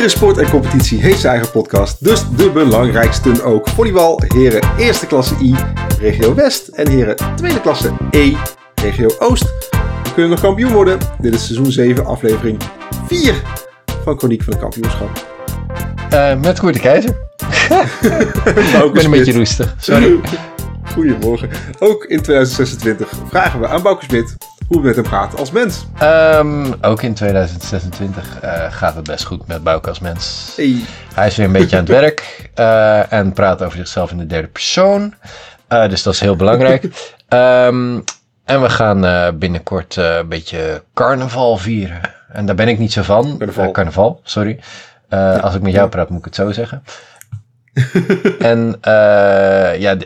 Iedere sport en competitie heeft zijn eigen podcast, dus de belangrijkste ook. Volleybal, heren eerste klasse I, regio West en heren tweede klasse E, regio Oost. We kunnen nog kampioen worden. Dit is seizoen 7, aflevering 4 van Chroniek van het Kampioenschap. Uh, met de Keizer. ik ben een beetje roestig, sorry. Goedemorgen. Ook in 2026 vragen we aan Bouke Smit hoe het met hem gaat als mens. Um, ook in 2026 uh, eh, gaat het best goed met Bouke als mens. Hey. Hij is weer een beetje aan het werk uh, en praat over zichzelf in de derde persoon. Uh, dus dat is heel belangrijk. um, en we gaan binnenkort een beetje carnaval vieren. En daar ben ik niet zo van. Carnaval, carnaval sorry. Ja. Als ik met jou praat, moet ik het zo zeggen. en uh, ja,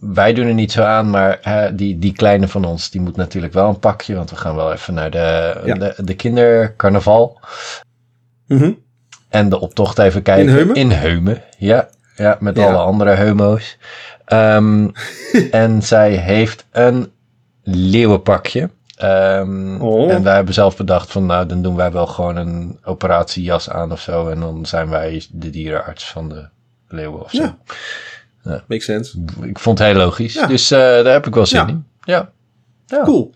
wij doen er niet zo aan, maar uh, die, die kleine van ons, die moet natuurlijk wel een pakje, want we gaan wel even naar de, ja. de, de kindercarnaval. Mm -hmm. En de optocht even kijken. In Heumen? In Heumen, ja. Ja, met ja. alle andere heumo's. Um, en zij heeft een leeuwenpakje. Um, oh. En wij hebben zelf bedacht van nou, dan doen wij wel gewoon een operatiejas aan of zo. En dan zijn wij de dierenarts van de leeuwen of zo. Ja. ja. Makes sense. Ik vond het heel logisch. Ja. Dus uh, daar heb ik wel zin ja. in. Ja. ja. Cool.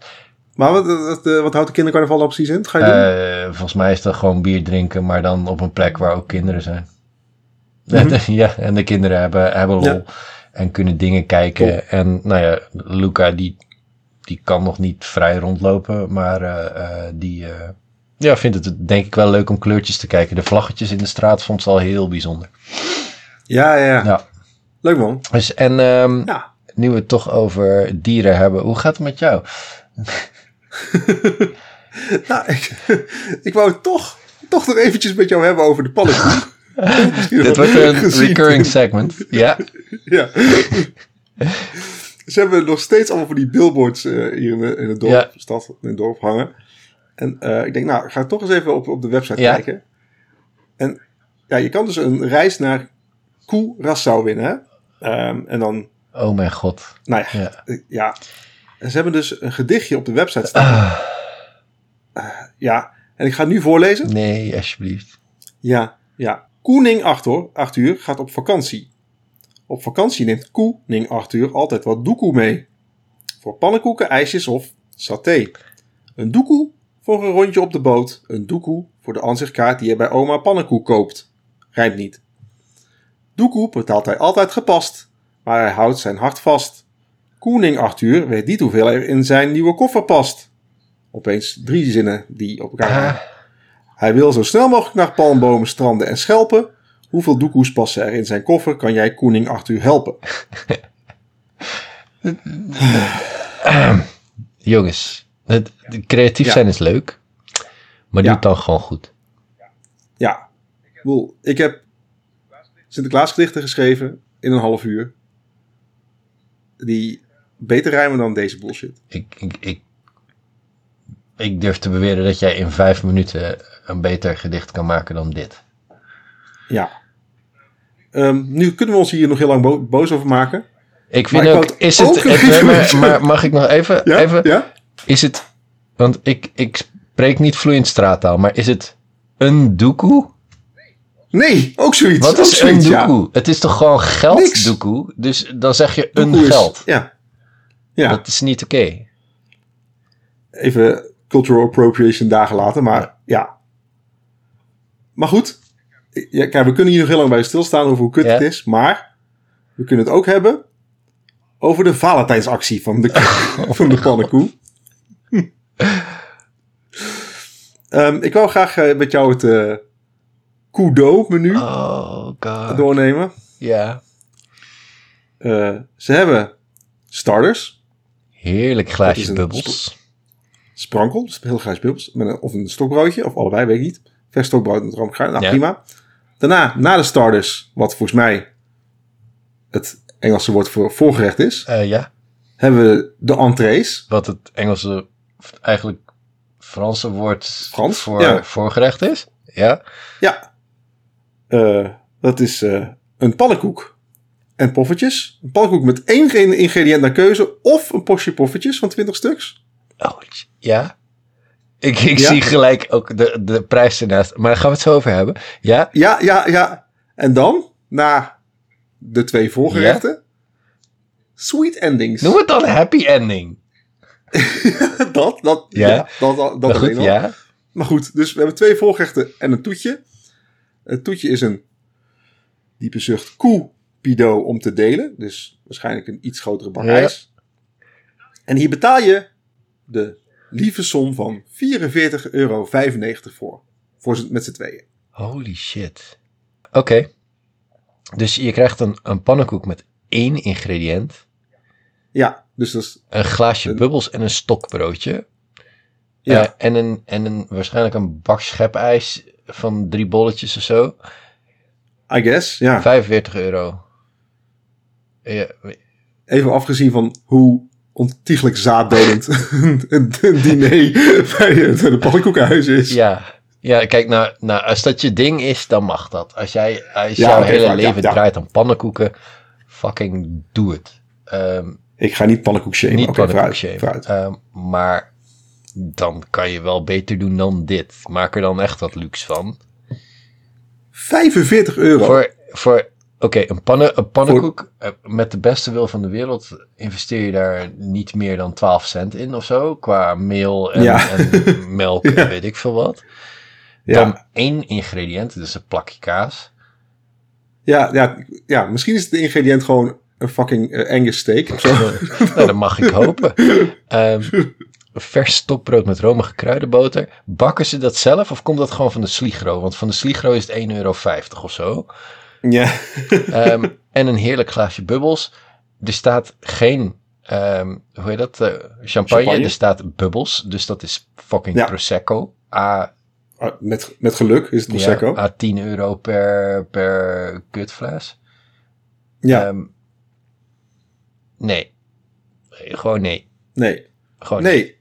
Maar wat, wat, wat houdt de kindercarnaval nou precies in? Wat ga je doen? Uh, volgens mij is dat gewoon bier drinken, maar dan op een plek waar ook kinderen zijn. Mm -hmm. ja, en de kinderen hebben, hebben lol en kunnen dingen kijken. Cool. En nou ja, Luca die, die kan nog niet vrij rondlopen, maar uh, die ja, vindt het denk ik wel leuk om kleurtjes te kijken. De vlaggetjes in de straat vond ze al heel bijzonder. Ja, ja, ja. ja. Leuk man. Dus, en um, ja. nu we het toch over dieren hebben, hoe gaat het met jou? nou, ik, ik wou het toch, toch nog eventjes met jou hebben over de pannenkoek. Dit wordt een gezien. recurring segment. Ja. ja. Ze hebben nog steeds allemaal van die billboards uh, hier in, de, in het dorp, Ja. stad, in het dorp hangen. En uh, ik denk, nou, ik ga toch eens even op, op de website Ja. kijken. En ja, je kan dus een reis naar Curaçao winnen. Ehm, en dan, Oh mijn god. nou ja, Ja. eh, ja. En ze hebben dus een gedichtje op de website staan. Ah, Ja, en ik ga het nu voorlezen. nee, alsjeblieft. Ja, ja. Koening Arthur, Arthur gaat op vakantie. Op vakantie neemt Koening Arthur altijd wat doekoe mee. Voor pannenkoeken, ijsjes of saté. Een doekoe voor een rondje op de boot. Een doekoe voor de ansichtkaart die je bij oma pannenkoek koopt. Rijmt niet. Doekoe betaalt hij altijd gepast, maar hij houdt zijn hart vast. Koening Arthur weet niet hoeveel er in zijn nieuwe koffer past. Opeens drie zinnen die op elkaar Ah, hij wil zo snel mogelijk naar palmbomen, stranden en schelpen. Hoeveel doekoes passen er in zijn koffer? Kan jij koning Arthur helpen? jongens, het, creatief Ja. zijn is leuk, maar doe het dan gewoon goed. Ja, ik bedoel, ik heb Sinterklaasgedichten geschreven in een half uur. Die beter rijmen dan deze bullshit. Ik, ik, ik, ik durf te beweren dat jij in vijf minuten een beter gedicht kan maken dan dit. Ja. Ehm, nu kunnen we ons hier nog heel lang bo- boos over maken. Ik vind ik ook, is het, even- maar, maar mag ik nog even, Ja? even ja? is het, want ik, ik spreek niet vloeiend straattaal, maar is het een doekoe? Nee, ook zoiets. Wat ook is een zoiets, ja. doekoe? Het is toch gewoon geld Niks. doekoe? Dus dan zeg je een is- geld. Ja. Ja, Dat is niet oké. even cultural appropriation dagen later, maar ja. Maar goed, ja, kijk, we kunnen hier nog heel lang bij stilstaan over hoe kut Ja. het is, maar we kunnen het ook hebben over de Valentijnsactie van de, van de pannenkoe. Ehm, ik wou graag eh, met jou het eh Kudo-menu Oh god. doornemen. Ja. Eh, ze hebben starters, Heerlijk glaasje bubbels. sprankel, dus heel graag bubbels, met een, of een stokbroodje, of allebei, weet ik niet. Vers stokbrood met roomgaar, nou Ja. prima. Daarna, na de starters, wat volgens mij het Engelse woord voor voorgerecht is, Eh, ja. hebben we de entrees. Wat het Engelse, eigenlijk Franse woord Frans, voor ja. voorgerecht is. Ja. Ja, Eh, dat is eh, een pannenkoek en poffertjes. Een pannenkoek met één ingrediënt naar keuze, of een postje poffertjes van 20 stuks. Oh, ja. Ik, ik Ja? zie gelijk ook de, de prijs ernaast. Maar daar gaan we het zo over hebben. Ja? Ja, ja, ja. En dan, na de twee voorgerechten, sweet endings. Noem het dan happy ending. dat, dat, Ja. ja. dat, dat, dat goed, al. ja. Maar goed, dus we hebben twee voorgerechten en een toetje. Het toetje is een diepe zucht koepido om te delen. Dus waarschijnlijk een iets grotere bak Ja. ijs. En hier betaal je de lieve som van 44,95 euro voor. voor met z'n tweeën. Holy shit. Oké. Dus je krijgt een, een pannenkoek met één ingrediënt. Ja, dus dat is... Een glaasje Een- bubbels en een stokbroodje. Ja, Eh, en, een, en een, waarschijnlijk een bak schepijs van drie bolletjes of zo. I guess. Ja. 45 euro. Ja, Even afgezien van hoe ontiegelijk zaaddodend een, diner bij het de pannenkoekenhuis is. ja, ja, kijk, nou, nou, als dat je ding is, dan mag dat. Als, jij, als Ja, jouw hele maar leven ja. draait aan pannenkoeken, fucking doe het. Ehm, Ik ga niet pannenkoek shamen. niet Oké, pannenkoek shamen. Ehm, maar dan kan je wel beter doen dan dit. Maak er dan echt wat luxe van. 45 euro. Voor, voor oké, een, pannen, een pannenkoek eh, met de beste wil van de wereld investeer je daar niet meer dan 12 cent in of zo. Qua meel en, Ja. en melk en Ja. weet ik veel wat. ja. Dan één ingrediënt, dus een plakje kaas. Ja, ja, ja, misschien is het ingrediënt gewoon een fucking eh, Angus steak of zo. nou, dat mag ik hopen. Ehm, vers stokbrood met romige kruidenboter. Bakken ze dat zelf of komt dat gewoon van de Sligro? Want van de Sligro is het 1,50 euro of zo. ja. Ehm, en een heerlijk glaasje bubbels. Er staat geen, ehm, hoe heet dat, eh, champagne. Champagne? Er staat bubbels, dus dat is fucking Ja. Prosecco. A, Ah, Met, met geluk is het Prosecco. ja, A 10 euro per, per kutfles. Ja, Ehm, nee. Nee, Gewoon nee. nee. Gewoon Nee. Nee.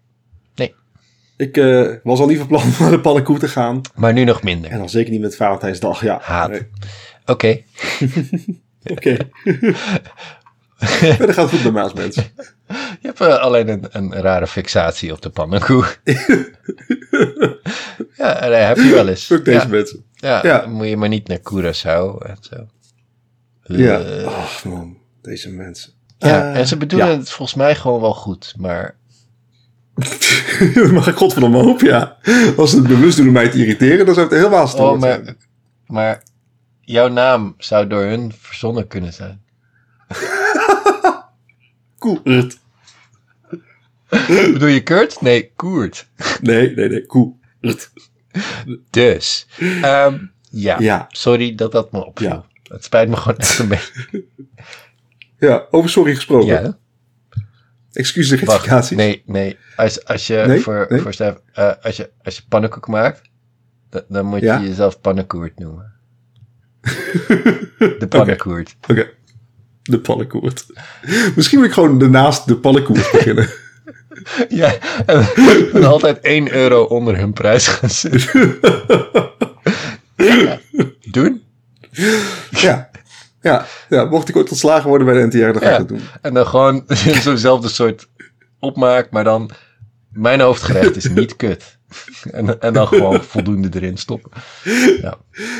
Ik eh, was al niet van plan om naar de pannenkoek te gaan. Maar nu nog minder. En dan zeker niet met Valentijnsdag. Ja. Haat. Nee. Oké. Oké. Verder gaat goed bij mij als mens. Je hebt eh, alleen een, een rare fixatie op de pannenkoek. ja, dat heb je wel eens. Fuck deze ja, mensen. ja, moet je maar niet naar Curaçao en zo. Ja. Eh, Ach man, deze mensen. ja, en ze bedoelen ja. het volgens mij gewoon wel goed, maar ik godverdomme hoop, ja. Als ze het bewust doen om mij te irriteren, dan zou het helemaal Oh, storen maar, zijn. maar jouw naam zou door hun verzonnen kunnen zijn. Koert. Bedoel je Kurt? Nee, Koert. Nee, nee, nee. Koert. Dus, ehm, ja. Ja. Sorry dat dat me opviel. Ja. Het spijt me gewoon echt een beetje. Ja, over sorry gesproken. Ja, Excuses en wacht. rectificaties. Nee, nee. Als, als je Nee, voor, nee. voor Stef, eh, als je, als je pannenkoek maakt, dan, dan moet Ja? je jezelf pannenkoert noemen. De pannenkoert. Oké. De pannenkoert. Misschien moet ik gewoon daarnaast de pannenkoert beginnen. Ja, en, altijd 1 euro onder hun prijs gaan zetten. Ja, Doen? ja. Ja. ja. Mocht ik ooit ontslagen worden bij de NTR, dan ga Ja. ik dat doen. En dan gewoon zo'nzelfde soort opmaak, maar dan mijn hoofdgerecht is niet kut. En, en dan gewoon voldoende erin stoppen. Ja,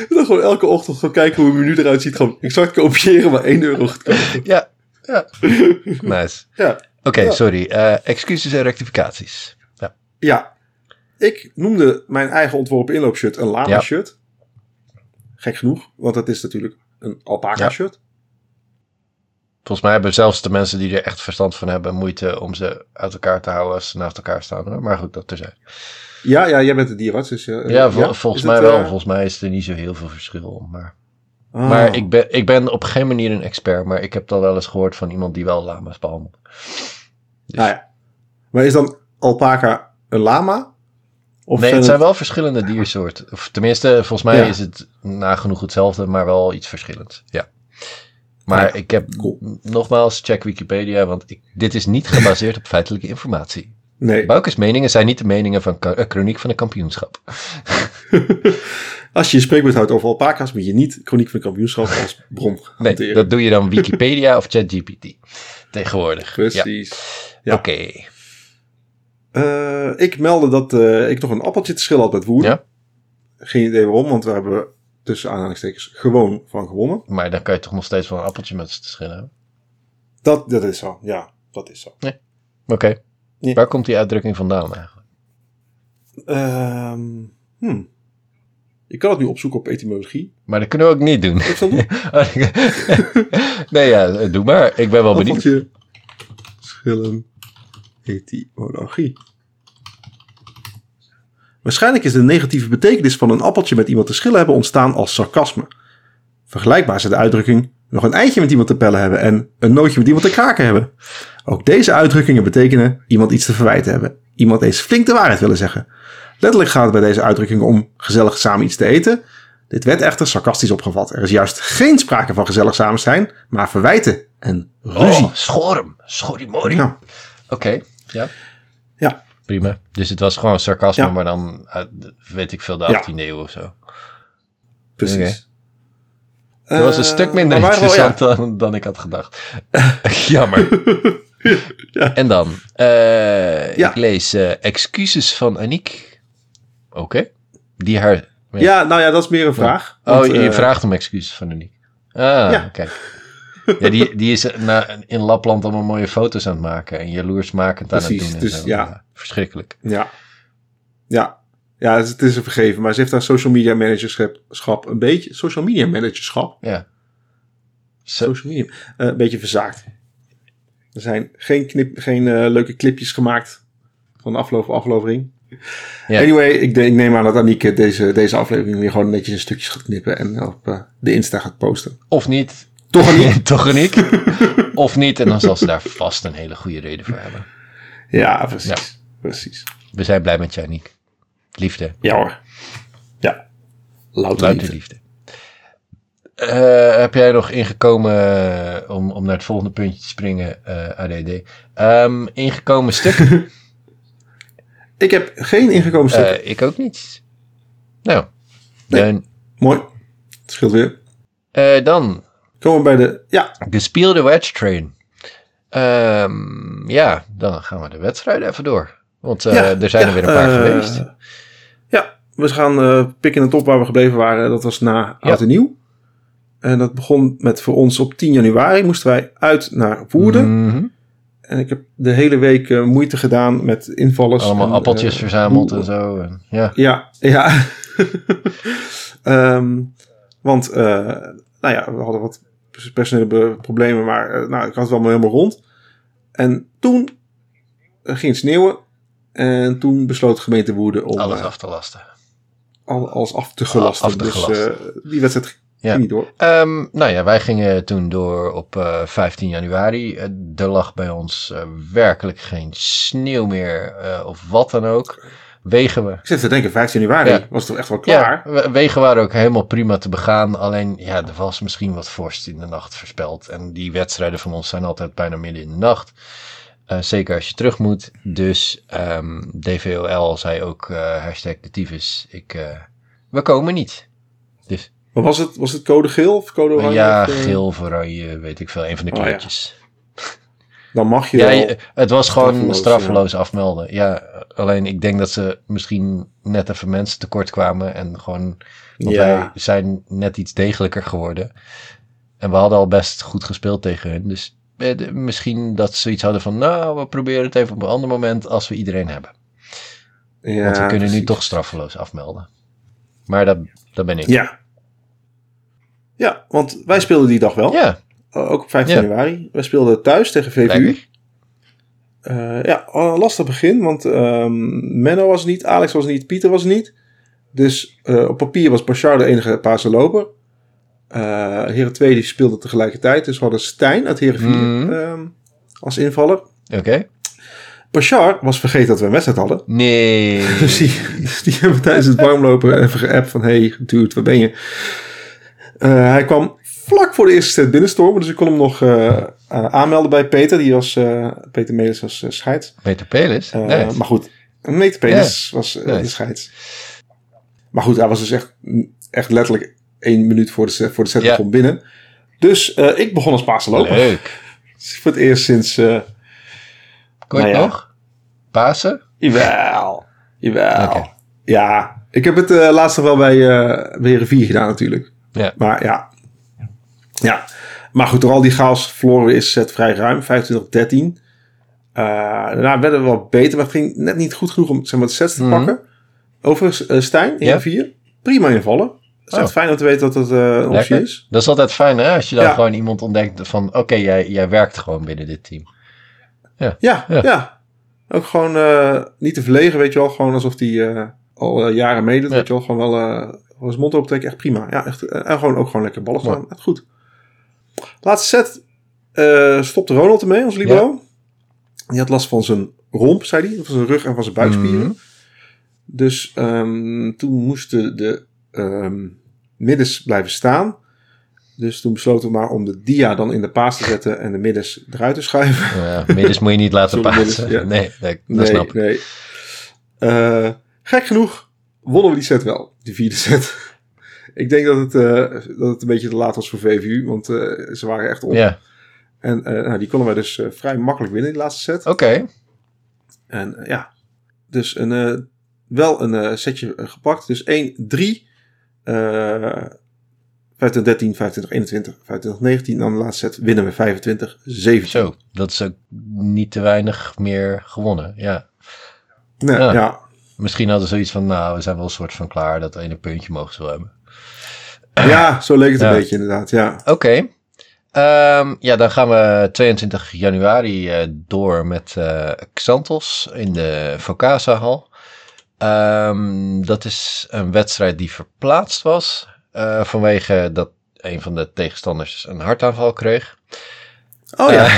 dan gewoon elke ochtend gewoon kijken hoe een menu eruit ziet. Gewoon exact kopiëren, maar 1 euro goedkoper. ja. ja. Nice. Ja. Oké, Ja. sorry. Eh, excuses en rectificaties. Ja. Ja. Ik noemde mijn eigen ontworpen inloopshirt een lama shirt. Gek genoeg, want het is natuurlijk een alpaca Ja. shirt. Volgens mij hebben zelfs de mensen die er echt verstand van hebben moeite om ze uit elkaar te houden als ze naast elkaar staan. Hoor. Maar goed, dat terzijde. Ja, ja, jij bent de dierarts. Dus, eh, Ja, vol- volgens is mij het, wel. eh, Volgens mij is er niet zo heel veel verschil. Maar, ah. maar ik, ben, ik ben op geen manier een expert. Maar ik heb al wel eens gehoord van iemand die wel lama's behandelt. Nou ja. Maar is dan alpaca een lama? Of nee, het het- zijn wel verschillende diersoorten. Of tenminste, volgens mij Ja. is het nagenoeg hetzelfde, maar wel iets verschillends. Ja. Maar Ja, ik heb, cool. nogmaals, check Wikipedia, want ik, dit is niet gebaseerd op feitelijke informatie. Nee. Boukes meningen zijn niet de meningen van eh, Chroniek van een kampioenschap. Als je je spreekwoord houdt over alpaca's, moet je niet chroniek van het kampioenschap als bron Nee, dat doe je dan Wikipedia of ChatGPT. Tegenwoordig. Precies. Ja. Oké. Eh, ik meldde dat eh, ik nog een appeltje te schillen had met Woerden. Ja. Geen idee waarom, want we hebben tussen aanhalingstekens gewoon van gewonnen. Maar dan kan je toch nog steeds wel een appeltje met ze te schillen hebben. Dat, dat is zo, ja, dat is zo. Oké. Ja. Waar komt die uitdrukking vandaan eigenlijk? Ehm hmm. Je kan het nu opzoeken op etymologie. Maar dat kunnen we ook niet doen. Ik zal doen. nee, ja, doe maar. Ik ben wel benieuwd. Appeltje schillen etymologie. Waarschijnlijk is de negatieve betekenis van een appeltje met iemand te schillen hebben ontstaan als sarcasme. Vergelijkbaar is de uitdrukking nog een eitje met iemand te pellen hebben en een nootje met iemand te kraken hebben. Ook deze uitdrukkingen betekenen iemand iets te verwijten hebben. Iemand eens flink de waarheid willen zeggen. Letterlijk gaat het bij deze uitdrukkingen om gezellig samen iets te eten. Dit werd echter sarcastisch opgevat. Er is juist geen sprake van gezellig samen zijn, maar verwijten en ruzie. Oh, schorm. Schorrimorri. Ja. Oké, ja. Ja. Prima. Dus het was gewoon sarcasme, Ja. maar dan, uit, weet ik veel, de Ja. 18e eeuw of zo. Precies. Dat was een stuk minder wel- ja. interessant dan, dan ik had gedacht. Jammer. Ja. En dan, eh, Ja. ik lees eh, excuses van Aniek. Oké. Die haar... Ja, nou ja, dat is meer een vraag. oh, Want, je eh, vraagt om excuses van Aniek. Ah, Ja. kijk. Ja, die, die is na, in Lapland allemaal mooie foto's aan het maken. En jaloersmakend aan het Precies, doen. en dus zo. ja. Verschrikkelijk. Ja. Ja. Ja, het is- het is een vergeven. Maar ze heeft daar social media managerschap een beetje... Social media managerschap? Ja. Social media. eh, een beetje verzaakt. Er zijn geen, knip, geen eh, leuke clipjes gemaakt van de afgelopen aflevering. Ja. Anyway, ik, ik neem aan dat Aniek deze, deze aflevering weer gewoon netjes in stukjes gaat knippen en op eh, de Insta gaat posten. Of niet. Toch Aniek? Toch Aniek. of niet. En dan zal ze daar vast een hele goede reden voor hebben. Ja, precies. Precies. We zijn blij met je, Aniek. Liefde. Ja hoor. Ja. Louter Louter liefde. liefde. Eh, heb jij nog ingekomen, eh, om, om naar het volgende puntje te springen, eh, ADD. Ehm, ingekomen stuk? Ik heb geen ingekomen stuk. Ik ook niet. Nou, Nee. dan, Mooi. Het scheelt weer. dan Komen we bij de... Ja, gespeelde wedge train. Ehm, ja, dan gaan we de wedstrijden even door. Want eh, Ja, er zijn er weer een paar eh, geweest. Ja, we gaan eh, pikken het op waar we gebleven waren. Dat was na Ja. Oud en Nieuw. En dat begon met voor ons op 10 januari moesten wij uit naar Woerden. Mhm. En ik heb de hele week moeite gedaan met invallers. Allemaal en, appeltjes verzameld en zo. En, ja. Ja, ja. Ehm, want, nou ja, we hadden wat personele problemen, maar eh, nou, ik had het wel helemaal rond. En toen eh, ging het sneeuwen. En toen besloot de gemeente Woerden om Alles eh, af te lasten. al- alles af te gelasten. Af te dus gelasten. die wedstrijd ging Ja. niet door. Ehm, nou ja, wij gingen toen door op eh, 15 januari. Er lag bij ons werkelijk geen sneeuw meer of wat dan ook. Wegen we. Ik zit te denken, 15 januari Ja. was toch echt wel klaar? Ja, wegen waren ook helemaal prima te begaan. Alleen, ja, er was misschien wat vorst in de nacht voorspeld. En die wedstrijden van ons zijn altijd bijna midden in de nacht. Eh, zeker als je terug moet. Dus ehm, DVOL zei ook, eh hashtag de tyfus, ik, eh, we komen niet. Dus Maar was het, was het code geel of code oranje? ja, geel of oranje, weet ik veel, een van de Oh, ja. Dan mag je Ja, wel. het was gewoon straffeloos, straffeloos afmelden. Ja, alleen ik denk dat ze misschien net even mensen tekort kwamen. En gewoon, want Ja. wij zijn net iets degelijker geworden. En we hadden al best goed gespeeld tegen hun. Dus eh, misschien dat ze iets hadden van, nou, we proberen het even op een ander moment als we iedereen hebben. Ja, Want we kunnen nu toch straffeloos afmelden. Maar dat, dat ben ik. Ja. Ja, want wij speelden die dag wel. Ja, ook op 15 Ja. januari. Wij speelden thuis tegen VVU. Uh, ja, al een lastig begin, want ehm, Menno was niet, Alex was niet, Pieter was niet. Dus uh, op papier was Bashar de enige Paarse loper. Uh, Heren 2 die speelde tegelijkertijd. Dus we hadden Stijn uit Heren 4 Mhm. ehm, als invaller. Oké. Bashar was vergeten dat we een wedstrijd hadden. Nee. Dus die, dus die hebben we tijdens het warmlopen even geappt van... Hey, dude, waar ben je? Uh, hij kwam vlak voor de eerste set binnenstormen. Dus ik kon hem nog uh, uh, aanmelden bij Peter. Die was, uh, Peter Melis was scheids. Peter Pelis? Uh, Nee. Maar goed, Peter Pelis was uh, de scheids. Maar goed, hij was dus echt, echt letterlijk één minuut voor de, set- voor de set Ja. binnen. Dus uh, ik begon als Pasen lopen. Leuk. Dus voor het eerst sinds... uh, je Nou ja. nog? Pasen? Jawel. Jawel. Ja, ik heb het eh laatst nog wel bij, eh bij Heerenveen gedaan natuurlijk. Ja. Maar ja. Ja. Maar goed, door al die chaos verloren is het vrij ruim. 25-13. Eh daarna werden we wel beter, maar het ging net niet goed genoeg om zeg maar, de sets te Mhm. pakken. Overigens, eh, Stijn, 1-4. Prima invallen. Het is Oh. fijn om te weten dat het eh, een optie is. Dat is altijd fijn, hè? Als je dan Ja. gewoon iemand ontdekt van... Oké, jij, jij werkt gewoon binnen dit team. Ja, Ja. ja. Ook gewoon niet te verlegen, weet je wel. Gewoon alsof die al jaren meedoet, Ja. weet je wel. Gewoon wel gewoon zijn mond optrekken, echt prima. Ja, echt. en gewoon ook gewoon lekker ballen slaan. Echt goed. Laatste set eh, stopte Ronald ermee, ons libero. Die had last van zijn romp, zei hij. Van zijn rug en van zijn buikspieren. Mhm. Dus ehm, toen moesten de ehm middens blijven staan. Dus toen besloten we maar om de dia dan in de paas te zetten en de middens eruit te schuiven. Ja, middels moet je niet laten passen. ja. Nee, nee, dat Nee, snap ik. nee. Eh, gek genoeg wonnen we die set wel, die vierde set. Ik denk dat het, eh, dat het een beetje te laat was voor VVU, want eh, ze waren echt op. Ja, En eh, nou, die konden wij dus vrij makkelijk winnen, die laatste set. oké. En ja, dus een, wel een setje gepakt. Dus 1, 3, eh 25, 13, 25, 21, 25, 19. En dan de laatste set winnen we 25, 17. Zo, dat is ook niet te weinig meer gewonnen. Ja. Nee, Ja. ja. Misschien hadden ze zoiets van, nou, we zijn wel een soort van klaar. Dat ene puntje mogen ze wel hebben. Ja, zo leek het Ja. een beetje inderdaad, ja. Oké. Ehm, ja, dan gaan we 22 januari eh, door met eh Xantos in de Focasa-hal. Ehm, dat is een wedstrijd die verplaatst was eh, vanwege dat een van de tegenstanders een hartaanval kreeg. Oh ja.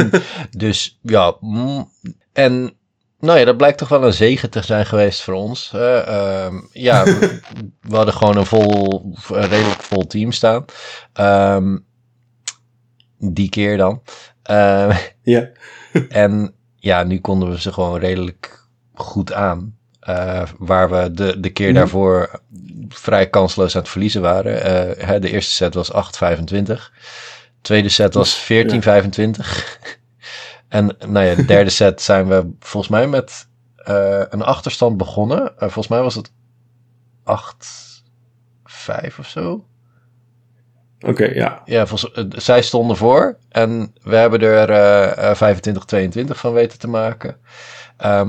Dus ja, mm, en nou ja, dat blijkt toch wel een zegen te zijn geweest voor ons. Eh, ehm, ja, we, we hadden gewoon een vol, een redelijk vol team staan. Ehm, die keer dan. Eh, ja. en ja, nu konden we ze gewoon redelijk goed aan. Waar we de, de keer Mhm. daarvoor vrij kansloos aan het verliezen waren. Hè, de eerste set was 8-25. Tweede set was 14-25. en nou ja, de derde set zijn we volgens mij met eh, een achterstand begonnen. Eh, volgens mij was het 8-5 of zo. Oké, ja. Ja, volgens, eh, zij stonden voor en we hebben er eh, eh, 25-22 van weten te maken. Oh,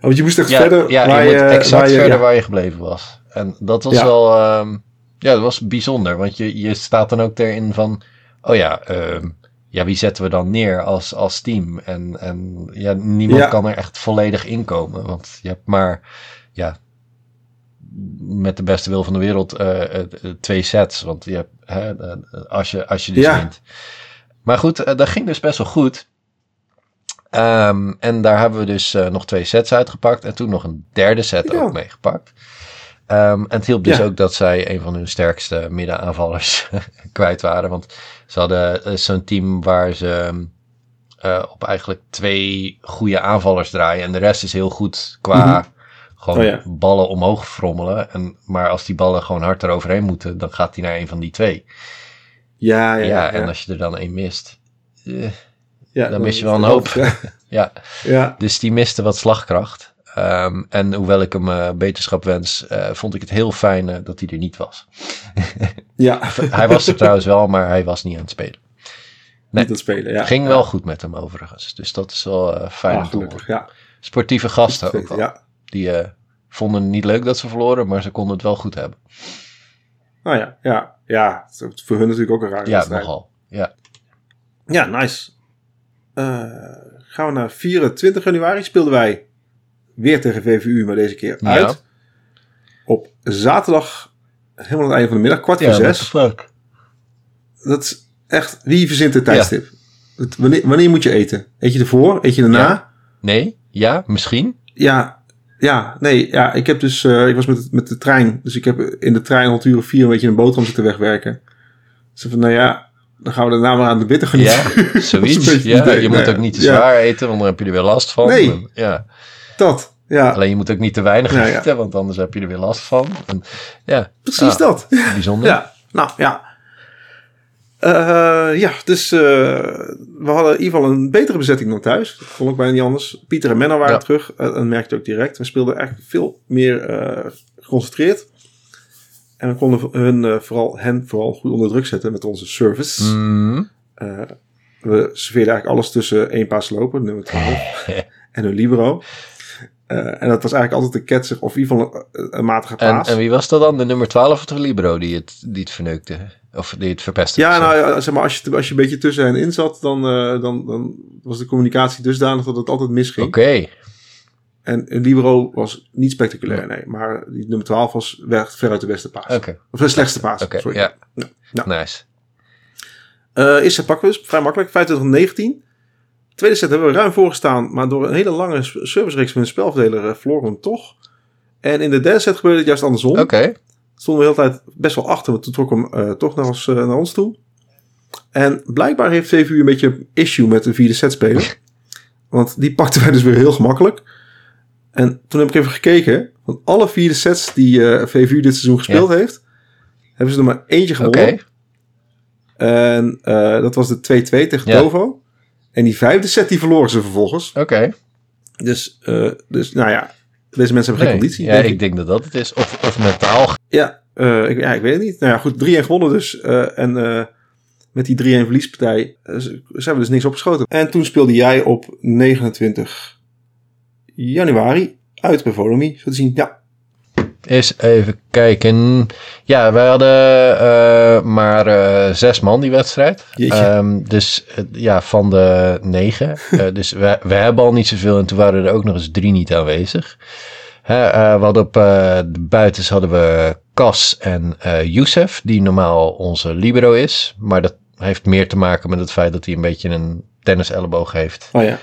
want je moest echt ja, verder ja waar je exact waar je, verder ja. waar je gebleven was. En dat was wel, ehm, ja, dat was bijzonder. Want je, je staat dan ook erin van, oh ja, ehm, ja wie zetten we dan neer als, als team? En, en ja, niemand Ja. kan er echt volledig inkomen. Want je hebt maar, ja, met de beste wil van de wereld eh, eh, twee sets. Want je hebt, hè, eh, als, je, als je dus Ja. wint. Maar goed, dat ging dus best wel goed. Ehm, en daar hebben we dus nog twee sets uitgepakt. En toen nog een derde set Ja. ook meegepakt. Ehm, en het hielp dus Ja. ook dat zij een van hun sterkste middenaanvallers kwijt waren. Want ze hadden eh, zo'n team waar ze eh, op eigenlijk twee goede aanvallers draaien. En de rest is heel goed qua Mhm. gewoon Oh ja. ballen omhoog frommelen. En, maar als die ballen gewoon hard eroverheen moeten, dan gaat die naar een van die twee. Ja, ja, Ja, ja. en als je er dan één mist, eh, Ja, dan mis je wel een hoop. Ja. ja. ja. Dus die miste wat slagkracht. Ehm, en hoewel ik hem eh, beterschap wens, eh, vond ik het heel fijn eh, dat hij er niet was. ja. Hij was er trouwens wel, maar hij was niet aan het spelen. Nee. Niet dat spelen, ja. Ging wel goed met hem overigens. Dus dat is wel fijn Ah, gelukkig, ja. Sportieve gasten ook wel. Ja. Die vonden het niet leuk dat ze verloren, maar ze konden het wel goed hebben. Nou ja, ja. Ja, het voor hun natuurlijk ook een rare Ja, nogal. Ja. Ja, nice. Gaan we naar 24 januari. Speelden wij weer tegen VVU, maar deze keer Ja. uit. Op zaterdag, helemaal aan het einde van de middag, kwart voor zes. Dat is echt, wie verzint het tijdstip? Het- wanneer, wanneer moet je eten? Eet je ervoor? Eet je erna? Ja. Nee? Ja? Misschien? Ja, ja, nee, ja, ik heb dus, eh, ik was met, met de trein, dus ik heb in de trein rond uur of vier een beetje een boterham zitten wegwerken. Dus van, nou ja, dan gaan we daarna maar aan de bitter genieten. Ja, zoiets. Ja, je moet ook niet te ja, zwaar eten, want dan heb je er weer last van. Nee. En, ja. Dat, ja, Alleen je moet ook niet te weinig ja. eten, want anders heb je er weer last van. En, ja, precies ah, dat. bijzonder. Ja, nou ja. Eh, ja, dus eh, we hadden in ieder geval een betere bezetting dan thuis. Dat vond ik bijna niet anders. Pieter en Menno waren Ja. terug. eh, en merkte ook direct. We speelden echt veel meer geconcentreerd. En we konden hun, vooral, hen vooral goed onder druk zetten met onze service. Mm. We serveerden eigenlijk alles tussen één paas lopen, nummer 12, en een libero. Eh, en dat was eigenlijk altijd een ketsig, of in ieder geval een, een matige En, paas. en wie was dat dan? De nummer 12 of de Libero die het, die het verneukte? Of die het verpestte? Ja, nou ja, zeg maar, als je, als je een beetje tussen hen in zat, dan, eh, dan, dan was de communicatie dusdanig dat het altijd misging. Oké. En een libero was niet spectaculair, nee. Maar die nummer 12 was weg, veruit de beste paas. Oké. Of de slechtste paas, Oké, sorry. ja. Ja. Nice. Eerste set pakken we dus, vrij makkelijk, 25-19. Tweede set hebben we ruim voorgestaan, maar door een hele lange servicereeks van een spelverdeler eh, verloren we hem toch. En in de derde set gebeurde het juist andersom. Oké. Stonden we de hele tijd best wel achter, maar toen trok hem eh, toch naar ons, eh, naar ons toe. En blijkbaar heeft VVU een beetje een issue met de vierde set spelen. Want die pakten wij dus weer heel gemakkelijk. En toen heb ik even gekeken. Van alle vierde sets die eh, VVU dit seizoen gespeeld heeft, hebben ze er maar eentje gewonnen. En dat was de 2-2 tegen Ja. Dovo. En die vijfde set die verloren ze vervolgens. Oké. Dus, eh, dus nou ja, deze mensen hebben geen conditie. Ja, denk ik denk dat dat het is. Of, of mentaal. Ja, eh, ik, ja, ik weet het niet. Nou ja, goed, 3-1 gewonnen dus. eh, en met die 3-1 verliespartij zijn we dus niks opgeschoten. En toen speelde jij op 29 januari uit bij Volumi. Zo te zien, ja. Eens even kijken. Ja, wij hadden eh, maar eh, zes man die wedstrijd. Ehm, dus eh, ja, van de negen. Dus we, we hebben al niet zoveel en toen waren er ook nog eens drie niet aanwezig. Hè, we hadden op de buitens hadden we Cas en Youssef, die normaal onze libero is. Maar dat heeft meer te maken met het feit dat hij een beetje een tenniselleboog heeft. Oh ja.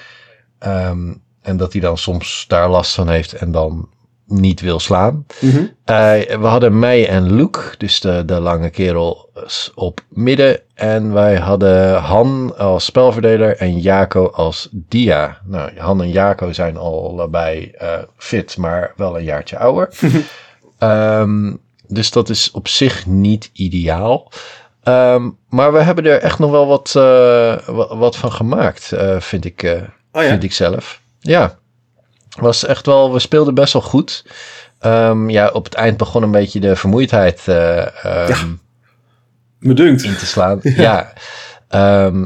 Ehm, en dat hij dan soms daar last van heeft en dan niet wil slaan. Mhm. Eh, we hadden mij en Luke, dus de, de lange kerel, op midden. En wij hadden Han als spelverdeler en Jaco als dia. Nou, Han en Jaco zijn allebei eh, fit, maar wel een jaartje ouder. Ehm, dus dat is op zich niet ideaal. Ehm, maar we hebben er echt nog wel wat, eh, wa- wat van gemaakt, vind, ik, Oh ja. vind ik zelf. Ja, was echt wel, we speelden best wel goed. Ehm, ja, op het eind begon een beetje de vermoeidheid eh, ehm, Me dunkt. in te slaan. ja. Ehm,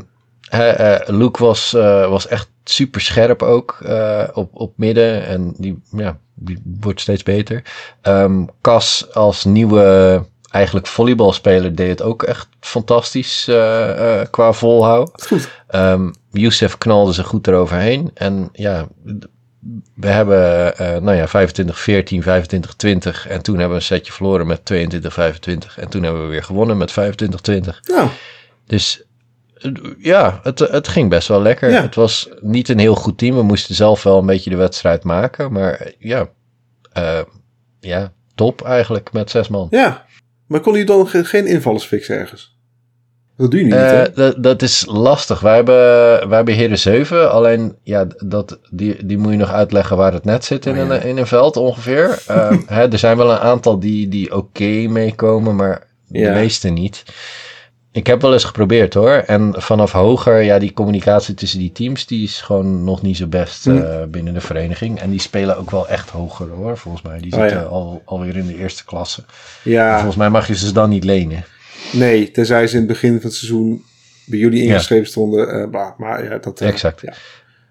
eh, Luke was, eh, was echt super scherp ook op, op midden. En die, ja, die wordt steeds beter. Cas als nieuwe eigenlijk volleybalspeler deed het ook echt fantastisch qua volhouden. Goed. Ehm Youssef knalde ze goed eroverheen. En ja, we hebben, eh, nou ja, 25, 14, 25, 20. En toen hebben we een setje verloren met 22, 25. En toen hebben we weer gewonnen met 25, 20. Nou, Dus ja, het, het ging best wel lekker. Ja. Het was niet een heel goed team. We moesten zelf wel een beetje de wedstrijd maken. Maar eh, ja, eh, ja top eigenlijk met zes man. ja. Maar kon je dan ge- geen invallers fixen ergens? Dat doe je niet, Eh, dat, dat is lastig. Wij hebben, wij hebben Heren 7. Alleen, ja, dat, die, die moet je nog uitleggen waar het net zit in, Oh, ja. een, in een veld ongeveer. Ehm, hè, er zijn wel een aantal die, die oké meekomen, maar Ja. de meeste niet. Ik heb wel eens geprobeerd hoor. En vanaf hoger, ja, die communicatie tussen die teams, die is gewoon nog niet zo best Hm. eh, binnen de vereniging. En die spelen ook wel echt hoger hoor, volgens mij. Die Oh, zitten ja. al, alweer in de eerste klasse. Ja, Volgens mij mag je ze dan niet lenen. Nee. Tenzij ze in het begin van het seizoen bij jullie ingeschreven stonden. eh, bla, maar ja, dat... eh, Exact. Ja.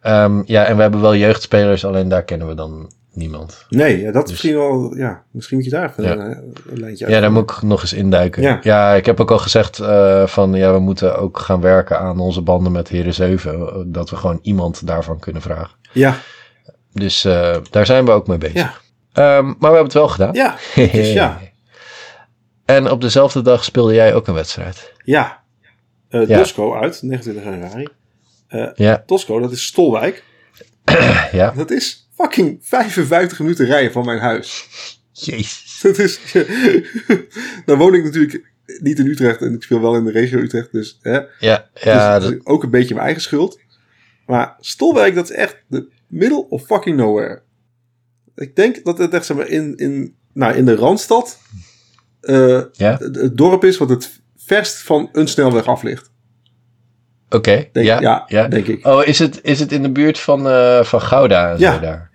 Ehm, ja, en we hebben wel jeugdspelers, alleen daar kennen we dan niemand. Nee, ja, dat Dus- misschien wel... Ja, misschien moet je daar even Ja. een, eh, een lijntje uit. Ja, daar moet ik nog eens induiken. Ja. Ja, ik heb ook al gezegd eh, van ja, we moeten ook gaan werken aan onze banden met Heren 7. eh, Dat we gewoon iemand daarvan kunnen vragen. Ja, Dus eh, daar zijn we ook mee bezig. ja, Ehm, maar we hebben het wel gedaan. ja. Dus ja, En op dezelfde dag speelde jij ook een wedstrijd. ja. Eh Ja. Tosco uit, 29 januari. Ja, Tosco, dat is Stolwijk. ja. Dat is fucking 55 minuten rijden van mijn huis. Jezus. Dat is... Dan woon ik natuurlijk niet in Utrecht en ik speel wel in de regio Utrecht. Dus, hè, Ja, ja, dus dat, dat is ook een beetje mijn eigen schuld. Maar Stolwijk, dat is echt de middle of fucking nowhere. Ik denk dat het echt zeg maar, in, in, nou, in de Randstad eh, ja. het, dorp is wat het verst van een snelweg af ligt. Oké, ja, ja, ja. denk ik. Oh, is het, is het in de buurt van, eh, van Gouda Ja. zo daar?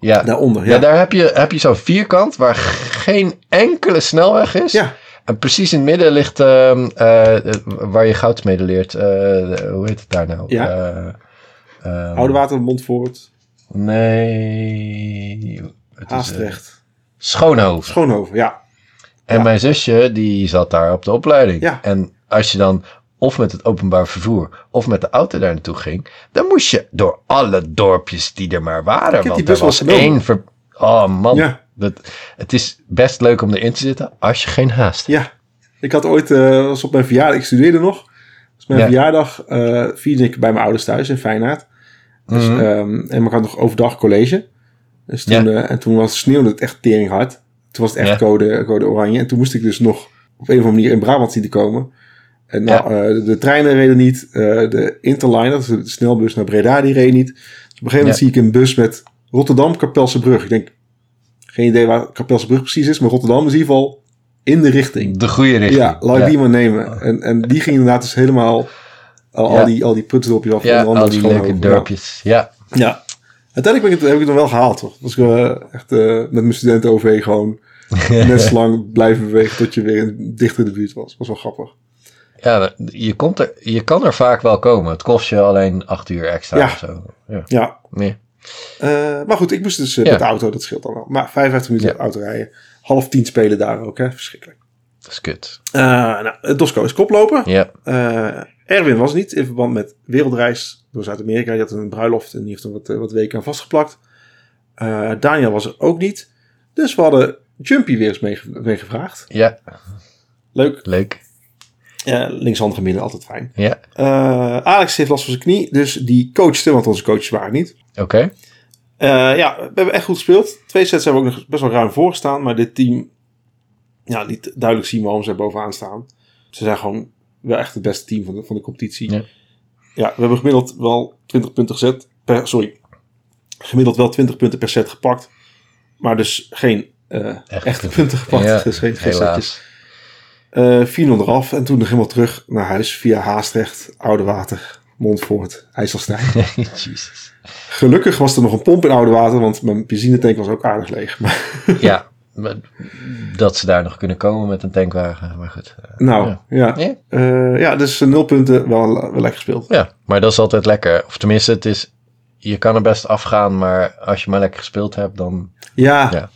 Ja, Daaronder, ja. ja. daar heb je, heb je zo'n vierkant waar geen enkele snelweg is. Ja, En precies in het midden ligt ehm, eh, waar je goudsmeden leert. hoe heet het daar nou? Ja. Ehm, Oude Water, Nee. Het is, Haastrecht, Schoonhoven. Schoonhoven, ja. En Ja. mijn zusje, die zat daar op de opleiding. Ja. En als je dan of met het openbaar vervoer of met de auto daar naartoe ging, dan moest je door alle dorpjes die er maar waren. die want er was één ver... Oh man, Ja. dat, het is best leuk om erin te zitten als je geen haast hebt. Ja, ik had ooit, eh was op mijn verjaardag, ik studeerde nog. Dus mijn Ja. verjaardag eh vierde ik bij mijn ouders thuis in Feyenaard. Dus, Mhm. ehm, en ik had nog overdag college. Dus toen, Ja. eh, en toen was het sneeuwde het echt tering hard. Toen was het echt Ja. code, code oranje. En toen moest ik dus nog op een of andere manier in Brabant zien te komen. En nou, Ja. eh, de, treinen reden niet. eh, de Interliner, dus de snelbus naar Breda, die reed niet. Dus op een gegeven moment Ja. zie ik een bus met Rotterdam, Kapelse Brug. Ik denk, geen idee waar Kapelse Brug precies is. Maar Rotterdam is in ieder geval in de richting. De goede richting. Ja, laat ik die maar nemen. En, en die ging inderdaad dus helemaal al, al die, al die putdorpjes af. Ja, al die leuke dorpjes. Ja. Ja. Uiteindelijk ben ik het, heb ik het nog wel gehaald, toch? Dus ik eh, echt met mijn studenten OV gewoon net zo lang blijven bewegen tot je weer dichter in de buurt was. was wel grappig. Ja, je, komt er, je kan er vaak wel komen. Het kost je alleen acht uur extra Ja. of zo. Ja. Ja. Nee. Eh, maar goed, ik moest dus eh, Ja. met de auto, dat scheelt dan wel. Maar 55 minuten auto rijden. Half tien spelen daar ook, hè? Verschrikkelijk. Dat is kut. Eh nou, Dosco is koploper. Ja. Erwin was niet in verband met wereldreis door Zuid-Amerika. Die had een bruiloft en die heeft er wat, wat weken aan vastgeplakt. Daniel was er ook niet. Dus we hadden Jumpy weer eens mee- meegevraagd. Ja, Leuk. leuk. Ja, linkshandige midden, altijd fijn. Ja, Eh, Alex heeft last van zijn knie, dus die coachte, want onze coaches waren niet. oké. Eh, ja, we hebben echt goed gespeeld. Twee sets hebben we ook nog best wel ruim voorgestaan. Maar dit team ja, liet duidelijk zien waarom ze bovenaan staan. Ze zijn gewoon wel echt het beste team van de, van de competitie. Ja. Ja. we hebben gemiddeld wel 20 punten gezet. Per, sorry, gemiddeld wel 20 punten per set gepakt. Maar dus geen eh, Echt. echte punten gepakt. Ja, dus geen, geen setjes. helaas. Eh 4-0 eraf en toen nog helemaal terug naar huis via Haastrecht, Oude Water, Montfort, IJsselstein. Jezus. Gelukkig was er nog een pomp in Oude Water, want mijn benzinetank was ook aardig leeg. Ja, maar dat ze daar nog kunnen komen met een tankwagen. Maar goed. eh, nou, Ja. ja. Eh, ja, dus nul punten, wel, wel lekker gespeeld. Ja, maar dat is altijd lekker. Of tenminste, het is, je kan er best afgaan, maar als je maar lekker gespeeld hebt, dan... Ja, ja.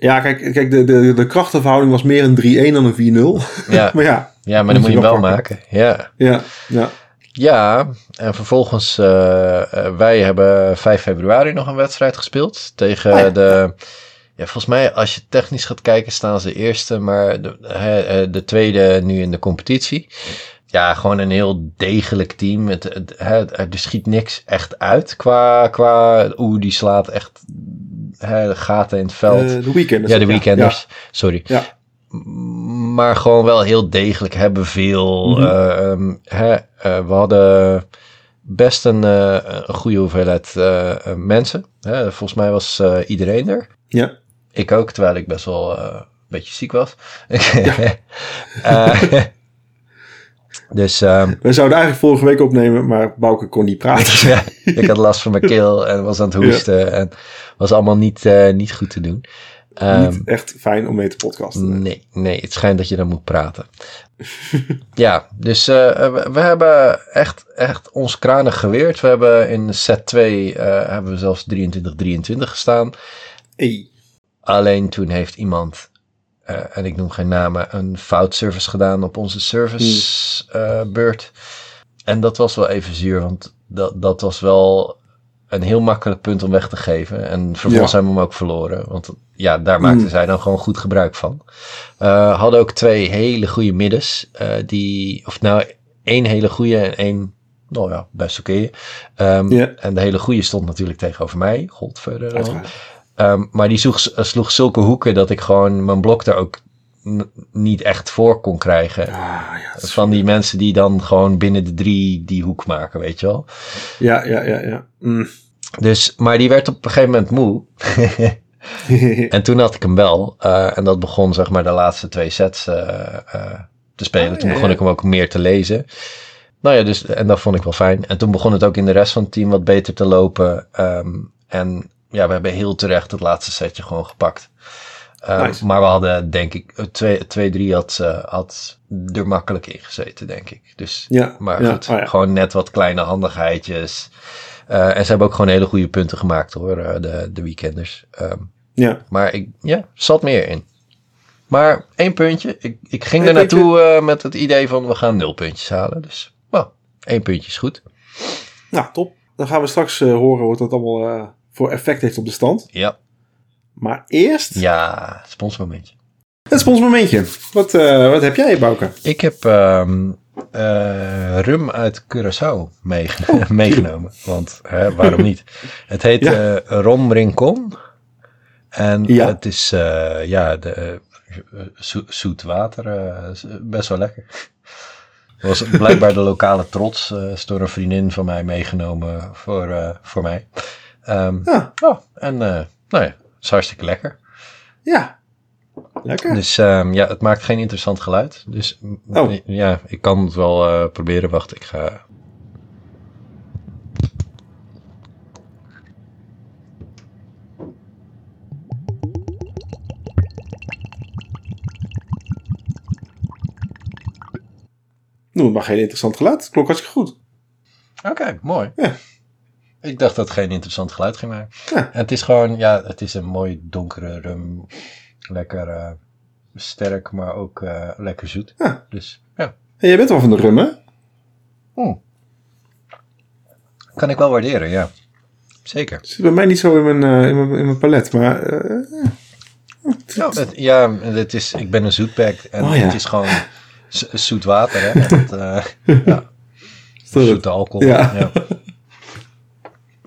Ja. kijk, kijk de, de, de krachtenverhouding was meer een 3-1 dan een 4-0. Ja, maar ja, ja maar dan moet je wel maken. Ja. ja, ja. Ja, en vervolgens, eh, eh, wij hebben 5 februari nog een wedstrijd gespeeld tegen ja. de... Ja, volgens mij, als je technisch gaat kijken, staan ze eerste, maar de, eh, de tweede nu in de competitie. Ja, gewoon een heel degelijk team. Het, het, hè, er schiet niks echt uit qua, qua oeh, die slaat echt hè, gaten in het veld. De weekenders. ja, de weekenders, sorry. Ja. Maar gewoon wel heel degelijk, hebben veel. Mhm. eh, ehm, hè, eh, we hadden best een, eh, een goede hoeveelheid mensen. Hè, volgens mij was iedereen er. Ja. Ik ook, terwijl ik best wel een beetje ziek was. Dus ehm, Wij zouden eigenlijk vorige week opnemen, maar Bouke kon niet praten. ik had last van mijn keel en was aan het hoesten. En was allemaal niet, eh, niet goed te doen. Ehm, niet echt fijn om mee te podcasten. Nee, nee, het schijnt dat je dan moet praten. ja, dus eh, we, we hebben echt, echt ons kranig geweerd. We hebben in set 2 eh, hebben we zelfs 23-23 gestaan. Hey. Alleen toen heeft iemand, eh, en ik noem geen namen, een fout service gedaan op onze service eh, beurt. En dat was wel even zuur, want dat, dat was wel een heel makkelijk punt om weg te geven. En vervolgens Ja. hebben we hem ook verloren. Want ja, daar maakten Mm. zij dan gewoon goed gebruik van. Eh hadden ook twee hele goede middens. eh, die, of nou, één hele goede en één, nou ja, best oké. Ehm, Ja. En de hele goede stond natuurlijk tegenover mij. Uiteraard. Ehm, maar die sloeg, sloeg zulke hoeken dat ik gewoon mijn blok daar ook niet echt voor kon krijgen. Ah, ja, Van die mensen die dan gewoon binnen de drie die hoek maken, weet je wel. ja, ja, ja. ja. Mm. Dus, maar die werd op een gegeven moment moe. en toen had ik hem wel. eh, en dat begon zeg maar de laatste twee sets eh, eh, te spelen. Oh, toen ja, begon ja. ik hem ook meer te lezen. Nou ja, dus, en dat vond ik wel fijn. En toen begon het ook in de rest van het team wat beter te lopen. Ehm, en ja, we hebben heel terecht het laatste setje gewoon gepakt. Nice. Maar we hadden, denk ik, 2-3 had, eh, had er makkelijk in gezeten, denk ik. Dus, Ja, maar ja, goed, oh ja. gewoon net wat kleine handigheidjes. Eh, en ze hebben ook gewoon hele goede punten gemaakt hoor, eh, de, de weekenders. Ehm, Ja, maar ik, ja, zat meer in. Maar één puntje. Ik, ik ging Eén er naartoe eh, met het idee van we gaan nul puntjes halen. Dus, nou, één puntje is goed. nou top. Dan gaan we straks eh, horen wat dat allemaal eh, voor effect heeft op de stand. Ja. Maar eerst Ja, sponsmomentje. het sponsmomentje. Wat, eh, wat heb jij, Bouke? Ik heb ehm, eh, rum uit Curaçao meege- meegenomen. Want hè, waarom niet? Het heet Ja. eh Rom Rincon. En Ja. het is ja, de, zo- zoet water. best wel lekker. Was blijkbaar de lokale trots. is door een vriendin van mij meegenomen voor, voor mij. Ehm, Ja, oh, en nou ja, is hartstikke lekker. ja. Lekker. Dus ehm, ja, het maakt geen interessant geluid. Dus Oh. ja, ik kan het wel eh, proberen. Wacht, ik ga. Nou, het mag geen interessant geluid. Het klonk hartstikke goed. Oké, mooi. Ja. Ik dacht dat het geen interessant geluid ging maken. Ja. En het is gewoon, ja, het is een mooi donkere rum. Lekker eh, sterk, maar ook eh, lekker zoet. Ja. Dus ja, En jij bent wel van de rum, hè? kan ik wel waarderen, ja. Zeker. Zit bij mij niet zo in mijn, eh, in mijn, in mijn palet, maar... Ja, het, ja, het is, ik ben een zoetbek en Oh, ja. het is gewoon zoet water. Hè? Het, eh, ja, zoete alcohol. Ja.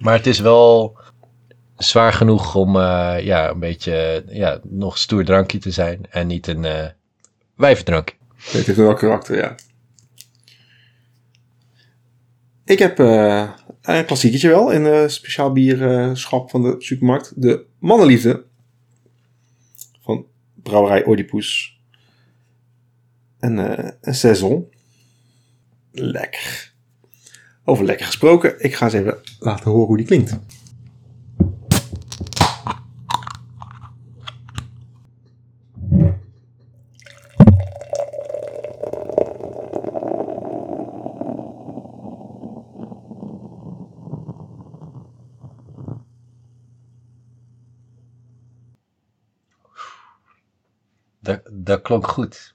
Maar het is wel zwaar genoeg om eh, ja, een beetje ja, nog stoer drankje te zijn en niet een eh wijvendrankje. Het heeft wel karakter, ja. Ik heb eh, een klassieketje wel in de speciaal bierschap van de supermarkt. De Mannenliefde van brouwerij Oedipus. En een saison. Lekker. Over lekker gesproken. Ik ga eens even laten horen hoe die klinkt. Dat, dat klonk goed.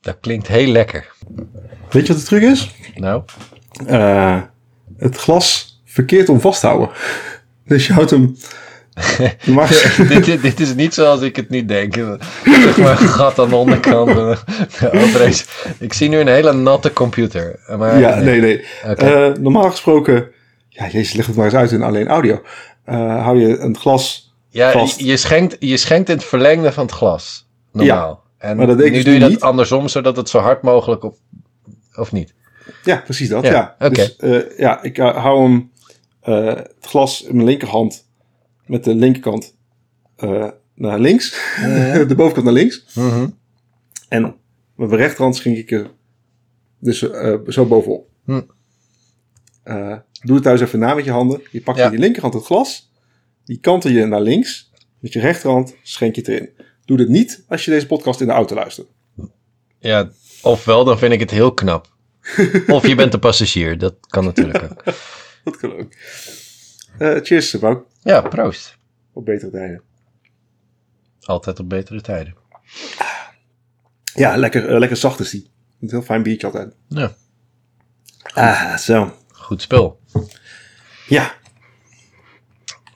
Dat klinkt heel lekker. Weet je wat de truc is? Nou, Eh, het glas verkeerd om vasthouden. Dus je houdt hem... Je mag, dit, dit, dit is niet zoals ik het niet denk. Zeg maar een gat aan de onderkant. De overheid. Ik zie nu een hele natte computer. Maar, ja, nee, nee. Eh, normaal gesproken... Ja, jezus, leg het maar eens uit in alleen audio. Eh, hou je een glas... Ja, vast. je schenkt, je schenkt in het verlengde van het glas. Normaal. en maar dat nu dus doe je dat niet. andersom, zodat het zo hard mogelijk op... Of niet? Ja, precies dat. Ja. Dus eh, ja, ik eh, hou hem... eh, het glas in mijn linkerhand... Met de linkerkant naar links. de bovenkant naar links. Mhm. En met mijn rechterhand schenk ik er dus zo bovenop. Hm. Eh, doe het thuis even na met je handen. Je pakt Ja. met je linkerhand het glas. Die kantel je naar links. Met je rechterhand schenk je het erin. Doe dit niet als je deze podcast in de auto luistert. Ja, ofwel dan vind ik het heel knap. Of je bent de passagier, dat kan natuurlijk ook. Dat kan ook. Eh, cheers, Wout. Ja, proost. Op betere tijden. Altijd op betere tijden. Ja, lekker, eh, lekker zacht is die. Een heel fijn biertje altijd. Ja, Ah, zo. goed spul. Ja,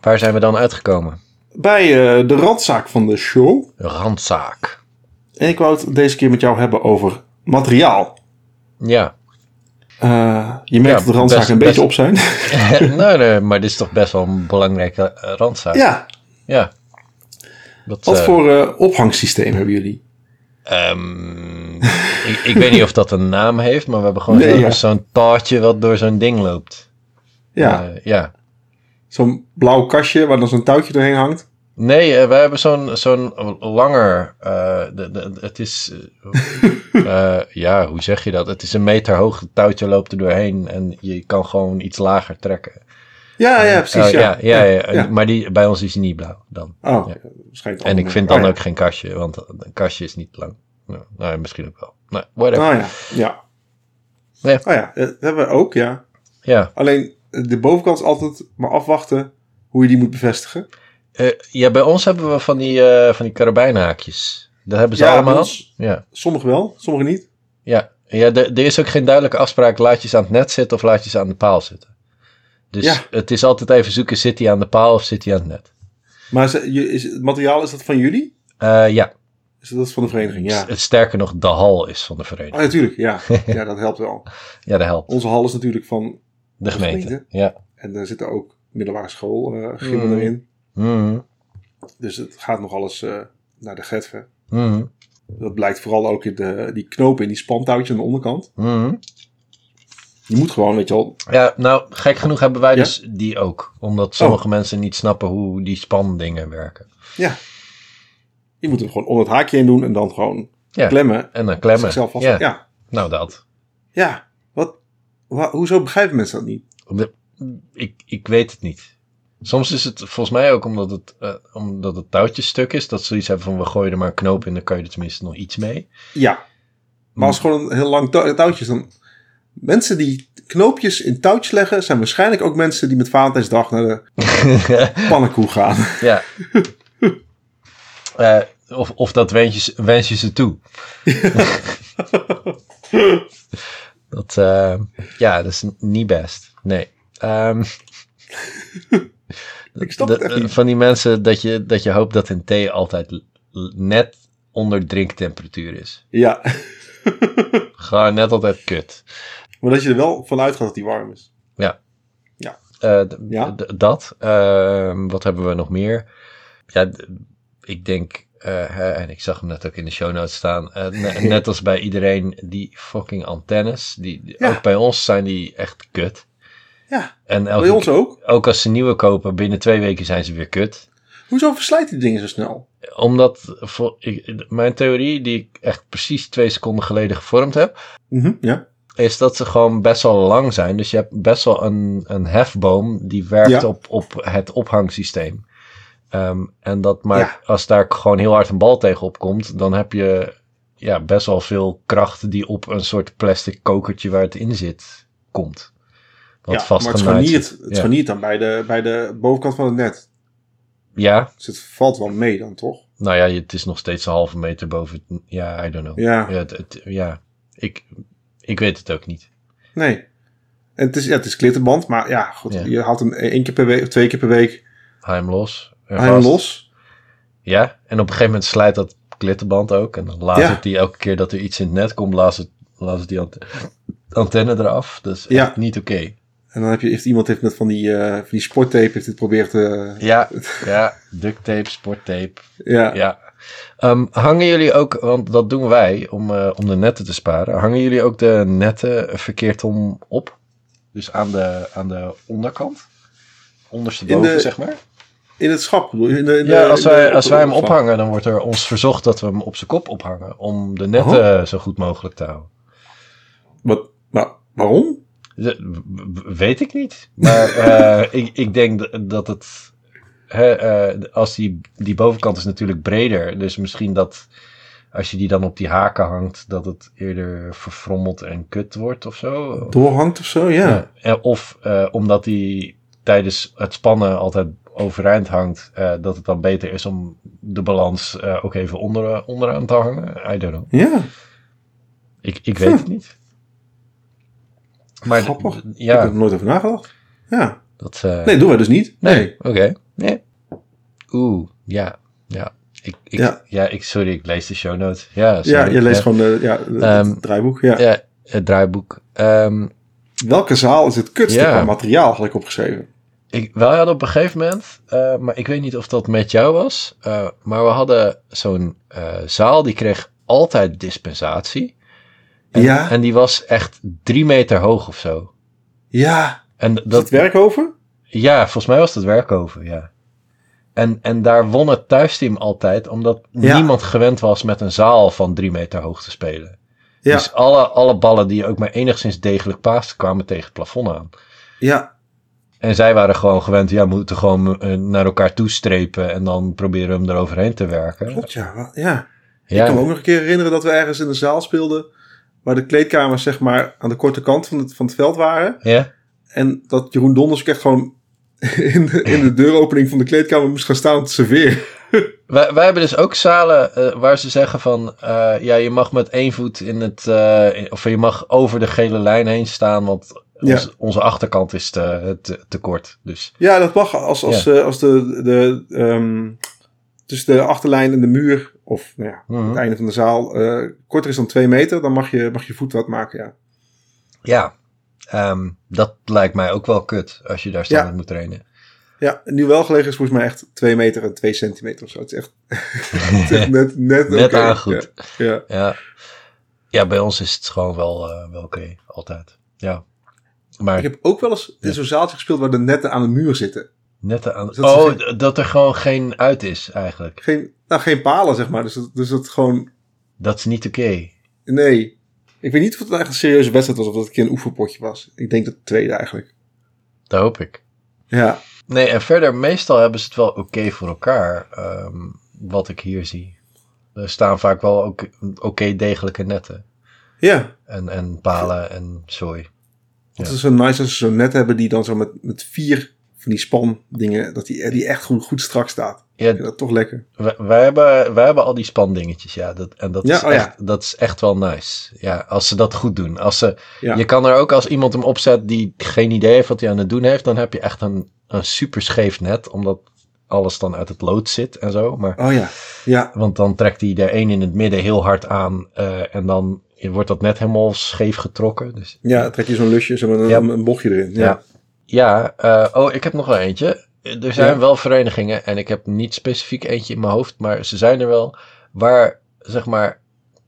Waar zijn we dan uitgekomen? bij eh, de randzaak van de show. Randzaak. En ik wou het deze keer met jou hebben over materiaal. Ja. Eh, je merkt Ja, dat de randzaken best- een beetje best- op zijn. nee, nee, maar dit is toch best wel een belangrijke eh, randzaak. ja, Ja. Dat, wat eh, voor eh, ophangsysteem hebben jullie? ehm, ik, ik weet niet of dat een naam heeft, maar we hebben gewoon Nee, zo- ja. zo'n taartje wat door zo'n ding loopt. Ja, ja. zo'n blauw kastje waar dan zo'n touwtje doorheen hangt. Nee, eh, wij hebben zo'n zo'n langer. eh, de, de, het is. eh, ja, hoe zeg je dat? Het is een meter hoog het touwtje loopt er doorheen en je kan gewoon iets lager trekken. Ja, ja, precies. Oh, ja. ja, ja, ja. Maar die, bij ons is die niet blauw dan. Oh, waarschijnlijk En ik vind dan Oh, ook geen kastje, want een kastje is niet lang. Nou, nou, misschien ook wel. Nee, whatever. Oh ja, ja. Ja. Oh ja, dat hebben we ook, ja. Ja. Alleen de bovenkant is altijd maar afwachten hoe je die moet bevestigen. Eh, ja, bij ons hebben we van die, eh van die karabijnhaakjes. Dat hebben ze Ja, allemaal. ons- Ja. Sommige wel, sommige niet. Ja, ja er, is ook geen duidelijke afspraak. Laat je ze aan het net zitten of laat je ze aan de paal zitten. Dus Ja. het is altijd even zoeken, zit hij aan de paal of zit hij aan het net? Maar je- is, het materiaal, is dat van jullie? Eh, ja, Is dat van de vereniging? Ja. het sterker nog, de hal is van de vereniging. natuurlijk, ja. ja, dat helpt wel. Ja, dat helpt. Onze hal is natuurlijk van, De gemeente. gemeente. Ja. en daar zitten ook middelbare school Mm. erin. Mhm. Dus het gaat nog alles eh, naar de getve. Mhm. Dat blijkt vooral ook in de, die knopen in die spantouwtjes aan de onderkant. Mhm. Je moet gewoon, weet je wel, Ja, nou, gek genoeg hebben wij Ja? dus die ook. Omdat sommige mensen niet snappen hoe die spandingen werken. ja. Je moet hem gewoon onder het haakje heen doen en dan gewoon Ja. klemmen. En dan klemmen. Zichzelf vast. Ja. Ja. ja. Nou, dat. Wat, wa- hoezo begrijpen mensen dat niet? Ik, ik weet het niet. Soms is het volgens mij ook omdat het, eh, omdat het touwtje stuk is. Dat ze zoiets hebben van we gooien er maar een knoop in. Dan kan je er tenminste nog iets mee. Ja. Maar als het gewoon een heel lang tou- touwtje is, dan... Mensen die knoopjes in touwtjes leggen, zijn waarschijnlijk ook mensen die met Valentijnsdag naar de pannenkoek gaan. ja. Eh, of, of dat wens je, wens je ze toe. dat, eh, ja, dat is niet best. Nee. Ehm, Ik snap het echt niet. Van die mensen dat je, dat je hoopt dat een thee altijd net onder drinktemperatuur is. Ja. Gewoon net altijd kut. Maar dat je er wel vanuit gaat dat die warm is. Eh, d- Ja? d- dat. Ehm, wat hebben we nog meer? Ja, ik denk, eh, en ik zag hem net ook in de show notes staan. eh, ne- net als bij iedereen, die fucking antennes. Die, die- Ja. Ook bij ons zijn die echt kut. Ja. En elke, Bij ons ook. ook als ze nieuwe kopen, binnen twee weken zijn ze weer kut. Hoezo verslijt die dingen zo snel? Omdat, voor, ik, mijn theorie, die ik echt precies twee seconden geleden gevormd heb, Mhm, ja. is dat ze gewoon best wel lang zijn. Dus je hebt best wel een, een hefboom die werkt Ja. op, op het ophangsysteem. Ehm, en dat maar Ja. als daar gewoon heel hard een bal tegenop komt, dan heb je ja, best wel veel kracht die op een soort plastic kokertje waar het in zit komt. Wat ja, maar het scharniert, zit. het Ja. scharniert dan bij de, bij de bovenkant van het net. Ja, Dus het valt wel mee dan, toch? nou ja, het is nog steeds een halve meter boven. het- Ja, I don't know. Ja. Ja, het, het- ja. Ik, ik weet het ook niet. Nee. En het is, ja, het is klittenband, maar ja, goed, Ja. je haalt hem één keer per week of twee keer per week Haal hem los. haal los. Ja, en op een gegeven moment slijt dat klittenband ook. En dan het die elke keer dat er iets in het net komt, laat het, laat het die ante- antenne eraf. Dat is Ja. echt niet oké. En dan heb je, heeft iemand heeft met van die, eh van die sporttape heeft het probeerd te... Ja, ja, duct tape, sporttape. ja. Ja. Ehm, hangen jullie ook, want dat doen wij om, eh, om de netten te sparen. Hangen jullie ook de netten verkeerd om op? Dus aan de, aan de onderkant? Ondersteboven, de- zeg maar? In het schap. bedoel? In de, in Ja, als wij, als wij hem ophangen, dan wordt er ons verzocht dat we hem op zijn kop ophangen. Om de netten zo goed mogelijk te houden. Wat, maar waarom? Weet ik niet. Maar eh, ik, ik denk dat het. Hè, eh, als die, die bovenkant is natuurlijk breder. Dus misschien dat als je die dan op die haken hangt, dat het eerder verfrommeld en kut wordt of zo. Doorhangt of zo, ja. Ja, eh, Of omdat die tijdens het spannen altijd overeind hangt, dat het dan beter is om de balans ook even onder, onderaan te hangen. I don't know. Ja, Ik, ik weet het niet. Maar Grappig. d- ik heb ja, er nooit over nagedacht. Ja. dat. eh, Nee, doen wij dus niet. Nee, Nee. oké. Nee. Oeh, ja, ja. Ik, ik, ja. Ja. ik, sorry, ik lees de show notes. Ja, Ja, sorry. je leest ja. gewoon de, ja, het Ehm, draaiboek. Ja. Ja, het draaiboek. Ehm, Welke zaal is het kutste Ja. qua materiaal, had ik opgeschreven. ik, wij hadden op een gegeven moment, eh, maar ik weet niet of dat met jou was, eh, maar we hadden zo'n zaal die kreeg altijd dispensatie. En, Ja. En die was echt drie meter hoog of zo. Ja. En Is dat, het werk over? ja, volgens mij was dat werkover, ja. En, en daar won het thuisteam altijd, omdat Ja. niemand gewend was met een zaal van drie meter hoog te spelen. Ja, Dus alle, alle ballen die ook maar enigszins degelijk paasten, kwamen tegen het plafond aan. ja, En zij waren gewoon gewend, ja, we moeten gewoon eh, naar elkaar toestrepen en dan proberen hem eroverheen te werken. klopt ja. Ja. Ja, Ik kan me ook nog een keer herinneren dat we ergens in een zaal speelden... waar de kleedkamers zeg maar aan de korte kant van het, van het veld waren. ja? En dat Jeroen Donders echt gewoon in de, in de deuropening van de kleedkamer moest gaan staan om te serveren. Wij, wij hebben dus ook zalen eh, waar ze zeggen van, eh, ja, je mag met één voet in het, eh, in- of je mag over de gele lijn heen staan, want Ja. ons- onze achterkant is te, te, te kort. Dus Ja, dat mag als, als, als de, de, ehm, tussen de achterlijn en de muur, of nou ja, Mhm. het einde van de zaal, eh, korter is dan twee meter, dan mag je, mag je voet wat maken, ja. ja, ehm, dat lijkt mij ook wel kut als je daar standaard Ja. moet trainen. Ja, nu wel gelegen is volgens mij echt twee meter en twee centimeter of zo. Het is echt, het is echt net, net, Net oké. aan goed. Ja, ja. Ja. ja, bij ons is het gewoon wel, eh, wel oké, altijd. Ja. Maar Ik heb ook wel eens in zo'n zaaltje gespeeld waar de netten aan de muur zitten. Net aan... Dus dat oh, dat er gewoon geen uit is eigenlijk. Geen, nou, geen palen, zeg maar. Dus dat, dus dat gewoon, Dat is niet oké. nee. Ik weet niet of het echt een serieuze wedstrijd was of dat het een keer een oefenpotje was. Ik denk dat het tweede eigenlijk. Dat hoop ik. Ja, Nee, en verder, meestal hebben ze het wel oké voor elkaar, ehm, wat ik hier zie. Er staan vaak wel ook oké degelijke netten. ja. En, en palen en zooi. Het is zo nice als ze zo'n net hebben die dan zo met, met vier van die span dingen, dat die, die echt goed, goed strak staat. Ik Ja, vind dat toch lekker. wij, wij, hebben, wij hebben al die spandingetjes, ja. Dat, en dat, Ja, is oh ja. echt, dat is echt wel nice. Ja, als ze dat goed doen. Als ze, Ja. Je kan er ook, als iemand hem opzet die geen idee heeft wat hij aan het doen heeft, dan heb je echt een, een super scheef net, omdat alles dan uit het lood zit en zo. Maar Oh ja, ja, Want dan trekt hij er één in het midden heel hard aan. eh, en dan wordt dat net helemaal scheef getrokken. Dus ja, trek je zo'n lusje, zo met een, Ja. een bochtje erin. Ja. Ja, eh, oh, ik heb nog wel eentje. Er zijn Ja. wel verenigingen, en ik heb niet specifiek eentje in mijn hoofd, maar ze zijn er wel, waar zeg maar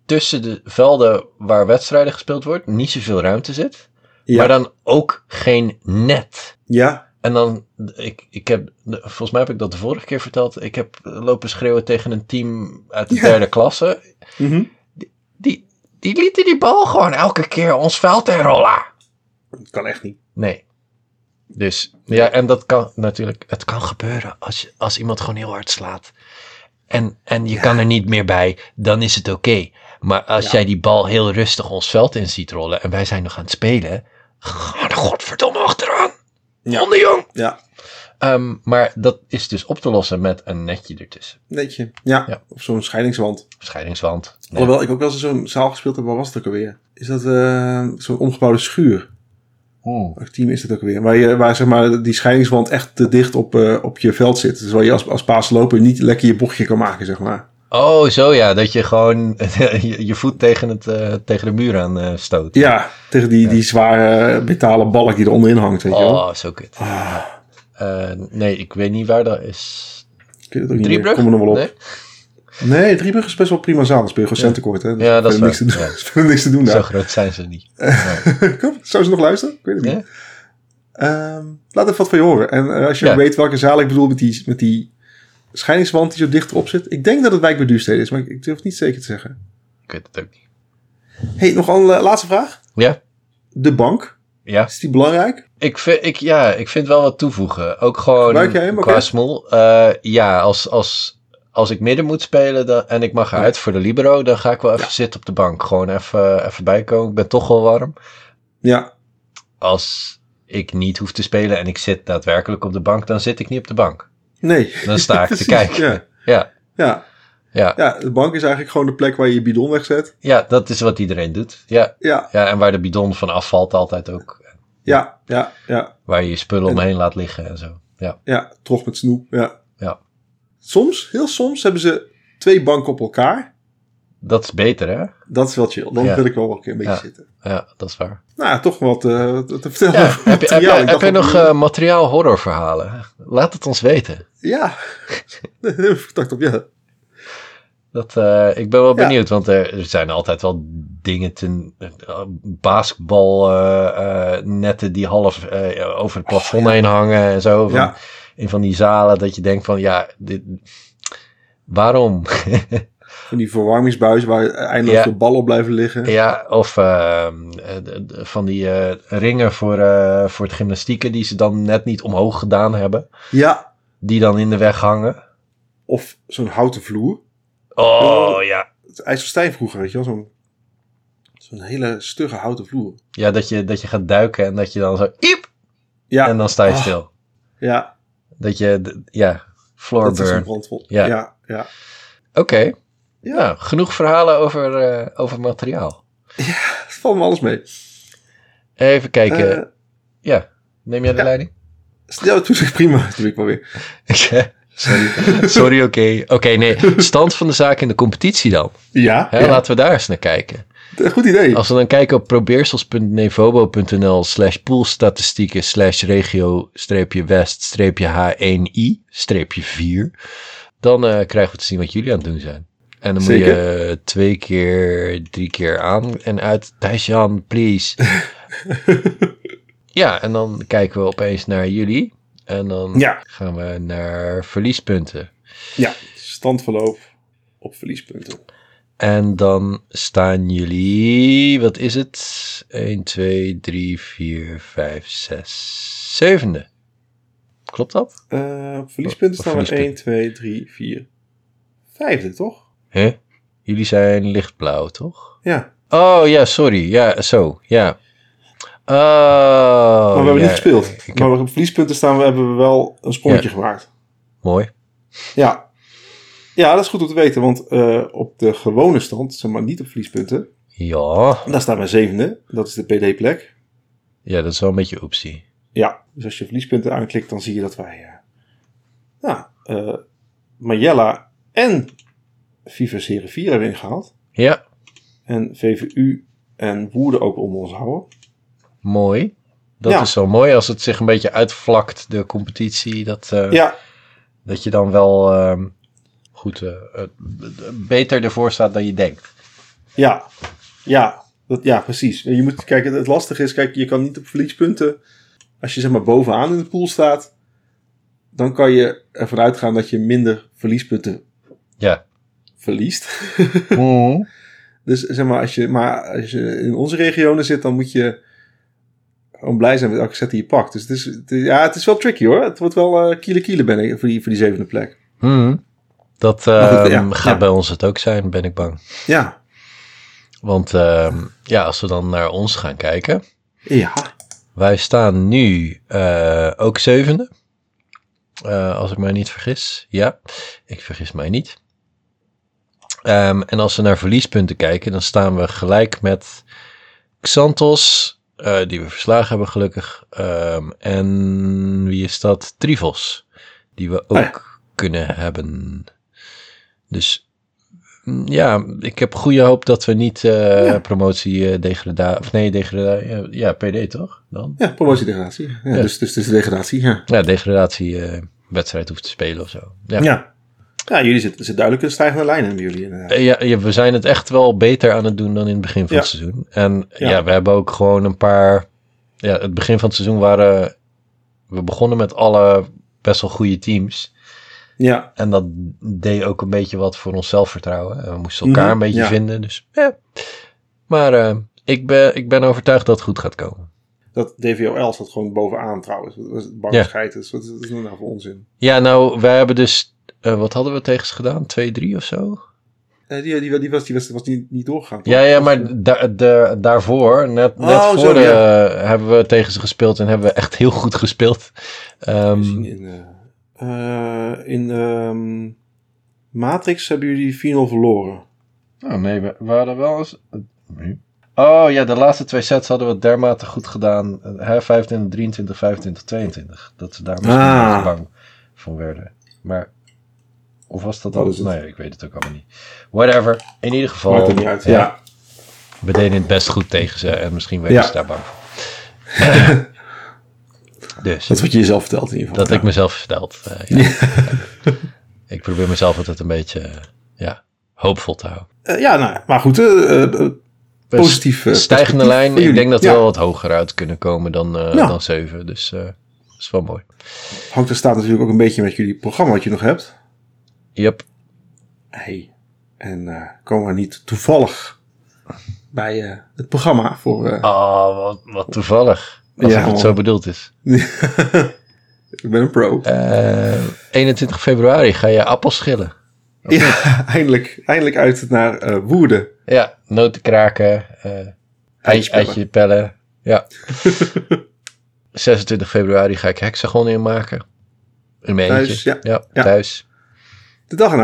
tussen de velden waar wedstrijden gespeeld wordt, niet zoveel ruimte zit. Ja. Maar dan ook geen net. ja. En dan, ik, ik heb, volgens mij heb ik dat de vorige keer verteld. Ik heb lopen schreeuwen tegen een team uit de Ja. derde klasse. Mhm. Die, die lieten die bal gewoon elke keer ons veld inrollen. Dat kan echt niet. Nee. Dus ja, en dat kan natuurlijk, het kan gebeuren als, je, als iemand gewoon heel hard slaat. En, en je kan er niet meer bij, dan is het oké. Maar als Ja. jij die bal heel rustig ons veld in ziet rollen en wij zijn nog aan het spelen, ga er godverdomme achteraan. Ja. Onderjong. Ja, Ehm, maar dat is dus op te lossen met een netje ertussen. netje. Ja, Ja. of zo'n scheidingswand. Scheidingswand. Nee. Alhoewel, ik ook wel eens in zo'n zaal gespeeld heb, waar was het ook alweer? Is dat eh, zo'n omgebouwde schuur? Welk team is dat ook weer? Waar, je, waar zeg maar, die scheidingswand echt te dicht op, eh, op je veld zit. Dus waar je als, als paasloper niet lekker je bochtje kan maken, zeg maar. Oh, zo ja, dat je gewoon je, je voet tegen, het, eh, tegen de muur aan eh, stoot. Ja, tegen die, die zware metalen balk die er onderin hangt, weet je wel. Oh, zo kut. Eh, nee, ik weet niet waar dat is. Ik weet het ook niet meer. Driebrug? Kom er nog wel op. Nee? Nee, Driebrug is best wel prima zaal. Dan speel je gewoon centenkort, hè. Dus Ja, dat is niks, te doen, Ja. niks te doen Zo daar. groot zijn ze niet. Kom, Zou ze nog luisteren? Ik weet het niet. Ehm, laat even wat van je horen. En eh, als je Ja. weet welke zaal ik bedoel met die, met die scheidingswand die zo dichterop zit. Ik denk dat het wijk bij Duurstede is, maar ik, ik durf het niet zeker te zeggen. Ik weet het ook niet. hey, nog een eh, laatste vraag. Ja? De bank, Ja? is die belangrijk? Ik vind, ik, ja, ik vind wel wat toevoegen. Ook gewoon Gebruik jij hem ook qua smoel. Eh, ja, als, als, als ik midden moet spelen dan, en ik mag eruit voor de libero, dan ga ik wel even zitten op de bank. Gewoon even, even bijkomen. Ik ben toch wel warm. Ja, Als ik niet hoef te spelen en ik zit daadwerkelijk op de bank, dan zit ik niet op de bank. nee. Dan sta ik te kijken. Ja. Ja, Ja. ja. ja, de bank is eigenlijk gewoon de plek waar je je bidon wegzet. ja, dat is wat iedereen doet. Ja, Ja, ja en waar de bidon van afvalt altijd ook. ja, ja, ja. Waar je je spullen omheen laat liggen en zo. Ja, Ja, trog met snoep. Ja. ja. Soms, heel soms, hebben ze twee banken op elkaar. Dat is beter, hè? Dat is wel chill. Dan Ja. wil ik wel een keer een beetje Ja. zitten. Ja, dat is waar. Nou, toch wat eh, te te vertellen. Ja, over heb je, heb je, je nog eh, materiaal horrorverhalen? Laat het ons weten. Ja. Ik dacht op, ja. Dat, eh, ik ben wel benieuwd, want er, er zijn altijd wel dingen te... Uh, basketbalnetten die half over het plafond heen hangen en zo. Van, Ja. In van die zalen dat je denkt van ja, dit, waarom? Van die verwarmingsbuis waar eindeloos Ja. de ballen op blijven liggen. ja, of ehm, eh, van die eh, ringen voor, eh, voor het gymnastieken die ze dan net niet omhoog gedaan hebben. Ja. Die dan in de weg hangen. Of zo'n houten vloer. Oh ja. Het IJsselstein vroeger, weet je wel. Zo'n zo'n hele stugge houten vloer. Ja, dat je, dat je gaat duiken en dat je dan zo... Iep, Ja. en dan sta je Ah, stil. Ja. Dat je, ja, floor Dat is een burn. brandvol. Ja. Ja. Ja. Oké, Ja. nou, genoeg verhalen over, eh, over materiaal. Het valt me alles mee. Even kijken. Eh, ja, neem jij de ja. leiding? ja, dat doe ik prima. Dat doe ik maar weer. Sorry, Sorry oké. Oké, nee. Stand van de zaak in de competitie dan. Ja. Hè, ja. Laten we daar eens naar kijken. Goed idee. Als we dan kijken op probeersels.nevobo.nl slash poolstatistieken slash regio streepje west streepje H1i streepje 4. Dan eh, krijgen we te zien wat jullie aan het doen zijn. En dan moet je eh, twee keer, drie keer aan en uit. Thijs-Jan, please. ja, en dan kijken we opeens naar jullie. En dan Ja. gaan we naar verliespunten. Ja. Standverloop op verliespunten. En dan staan jullie, wat is het? 1, 2, 3, 4, 5, 6, zevende. Klopt dat? Op verliespunten staan we verliespunten. 1, 2, 3, 4, vijfde, toch? Hè? Jullie zijn lichtblauw, toch? Ja. Oh ja, sorry. Ja, zo. Ja. Oh, maar we hebben ja, niet gespeeld. heb- Maar op verliespunten staan we, hebben we wel een sprongetje gemaakt. Mooi. Ja. Ja, dat is goed om te weten, want eh, op de gewone stand, zeg maar niet op verliespunten, Ja. daar staan we zevende. Dat is de PD-plek. Ja, dat is wel een beetje oepsie. Ja, dus als je verliespunten aanklikt, dan zie je dat wij eh ja, eh Majella en Viva Serie 4 hebben ingehaald. Ja, En VVU en Woerden ook onder ons houden. mooi. Dat Ja. is wel mooi als het zich een beetje uitvlakt, de competitie. Dat, Ja, dat je dan wel ehm, goed, eh, eh, beter ervoor staat dan je denkt. ja, ja, dat, ja, precies. Je moet kijken, het lastige is, kijk, je kan niet op verliespunten, als je zeg maar bovenaan in de pool staat, dan kan je ervan uitgaan dat je minder verliespunten Ja. verliest. Mhm. Dus zeg maar, als je, maar als je in onze regionen zit, dan moet je gewoon blij zijn met elke set die je pakt. Dus het is, het ja, het is wel tricky hoor. Het wordt wel eh kiele kiele ben ik voor die, voor die zevende plek. Mhm. Dat goed, ehm, ja, gaat bij ons het ook zijn, ben ik bang. Ja, Want ehm, ja, als we dan naar ons gaan kijken. ja, Wij staan nu eh, ook zevende. Eh, als ik mij niet vergis. Ja, ik vergis mij niet. Ehm, en als we naar verliespunten kijken, dan staan we gelijk met Xantos, eh, die we verslagen hebben gelukkig. En wie is dat? Trivos, die we ook Ah, ja. kunnen hebben. Dus mm, ja, ik heb goede hoop dat we niet Ja. promotie eh degrada of nee, degrada ja, ja, PD toch? Dan? ja, promotiedegradatie. Ja, Ja. Dus, dus, dus de degradatie, ja. Ja, degradatie eh, wedstrijd hoeft te spelen of zo. Ja. Ja, ja. jullie zitten, er zit duidelijk een stijgende lijn in jullie inderdaad. Ja, we zijn het echt wel beter aan het doen dan in het begin van Ja. het seizoen. En ja. Ja. we hebben ook gewoon een paar. Ja, het begin van het seizoen waren. We begonnen met alle best wel goede teams. Ja, En dat deed ook een beetje wat voor ons zelfvertrouwen. En we moesten elkaar Mhm, een beetje ja. vinden. Dus ja. Maar eh, ik, ben, ik ben overtuigd dat het goed gaat komen. dat DVOL staat gewoon bovenaan trouwens. Dat is Bargescheid, dus wat is dat nou voor onzin? Ja, nou, wij hebben dus. eh, wat hadden we tegen ze gedaan? 2-3 of zo? Eh, die, die, die was, die was, was niet, niet doorgegaan. toch? Ja, ja, Dat was, maar da de, daarvoor, net, net Oh, voor zo, ja. hebben we tegen ze gespeeld en hebben we echt heel goed gespeeld. Zien in, eh, in ehm, Matrix hebben jullie 4-0 verloren. oh nee, we, we hadden wel eens... Oh ja, de laatste twee sets hadden we dermate goed gedaan. Hè, 25, 23, 25, 22. Dat ze daar misschien Ah. bang van werden. Maar, of was dat Wat al? is het? Nee, ik weet het ook allemaal niet. Whatever, in ieder geval. Maakt er niet uit. ja, Ja. We deden het best goed tegen ze en misschien werden Ja. ze daar bang voor. dus. Dat is wat je jezelf vertelt in ieder geval. Dat ik mezelf verteld. eh, ja. ik probeer mezelf altijd een beetje eh, ja, hoopvol te houden. Eh, ja, nou, maar goed, positief. Stijgende lijn. Ik denk dat we wel wat hoger uit kunnen komen dan, dan 7. Dus eh, is wel mooi. Hangt er staat natuurlijk ook een beetje met jullie programma wat je nog hebt. Yep. Hey. En komen we niet toevallig bij het programma voor... eh, Oh, wat, wat toevallig. Als Ja, het zo bedoeld is. ik ben een pro. Eh 21 februari ga je appels schillen. ja, eindelijk, eindelijk uit naar eh Woerden. Ja, noten kraken, Eitjes pellen. eitje pellen. Ja. 26 februari ga ik hexagon inmaken. In mijn Thuis, eentje. ja. Ja. thuis. De dag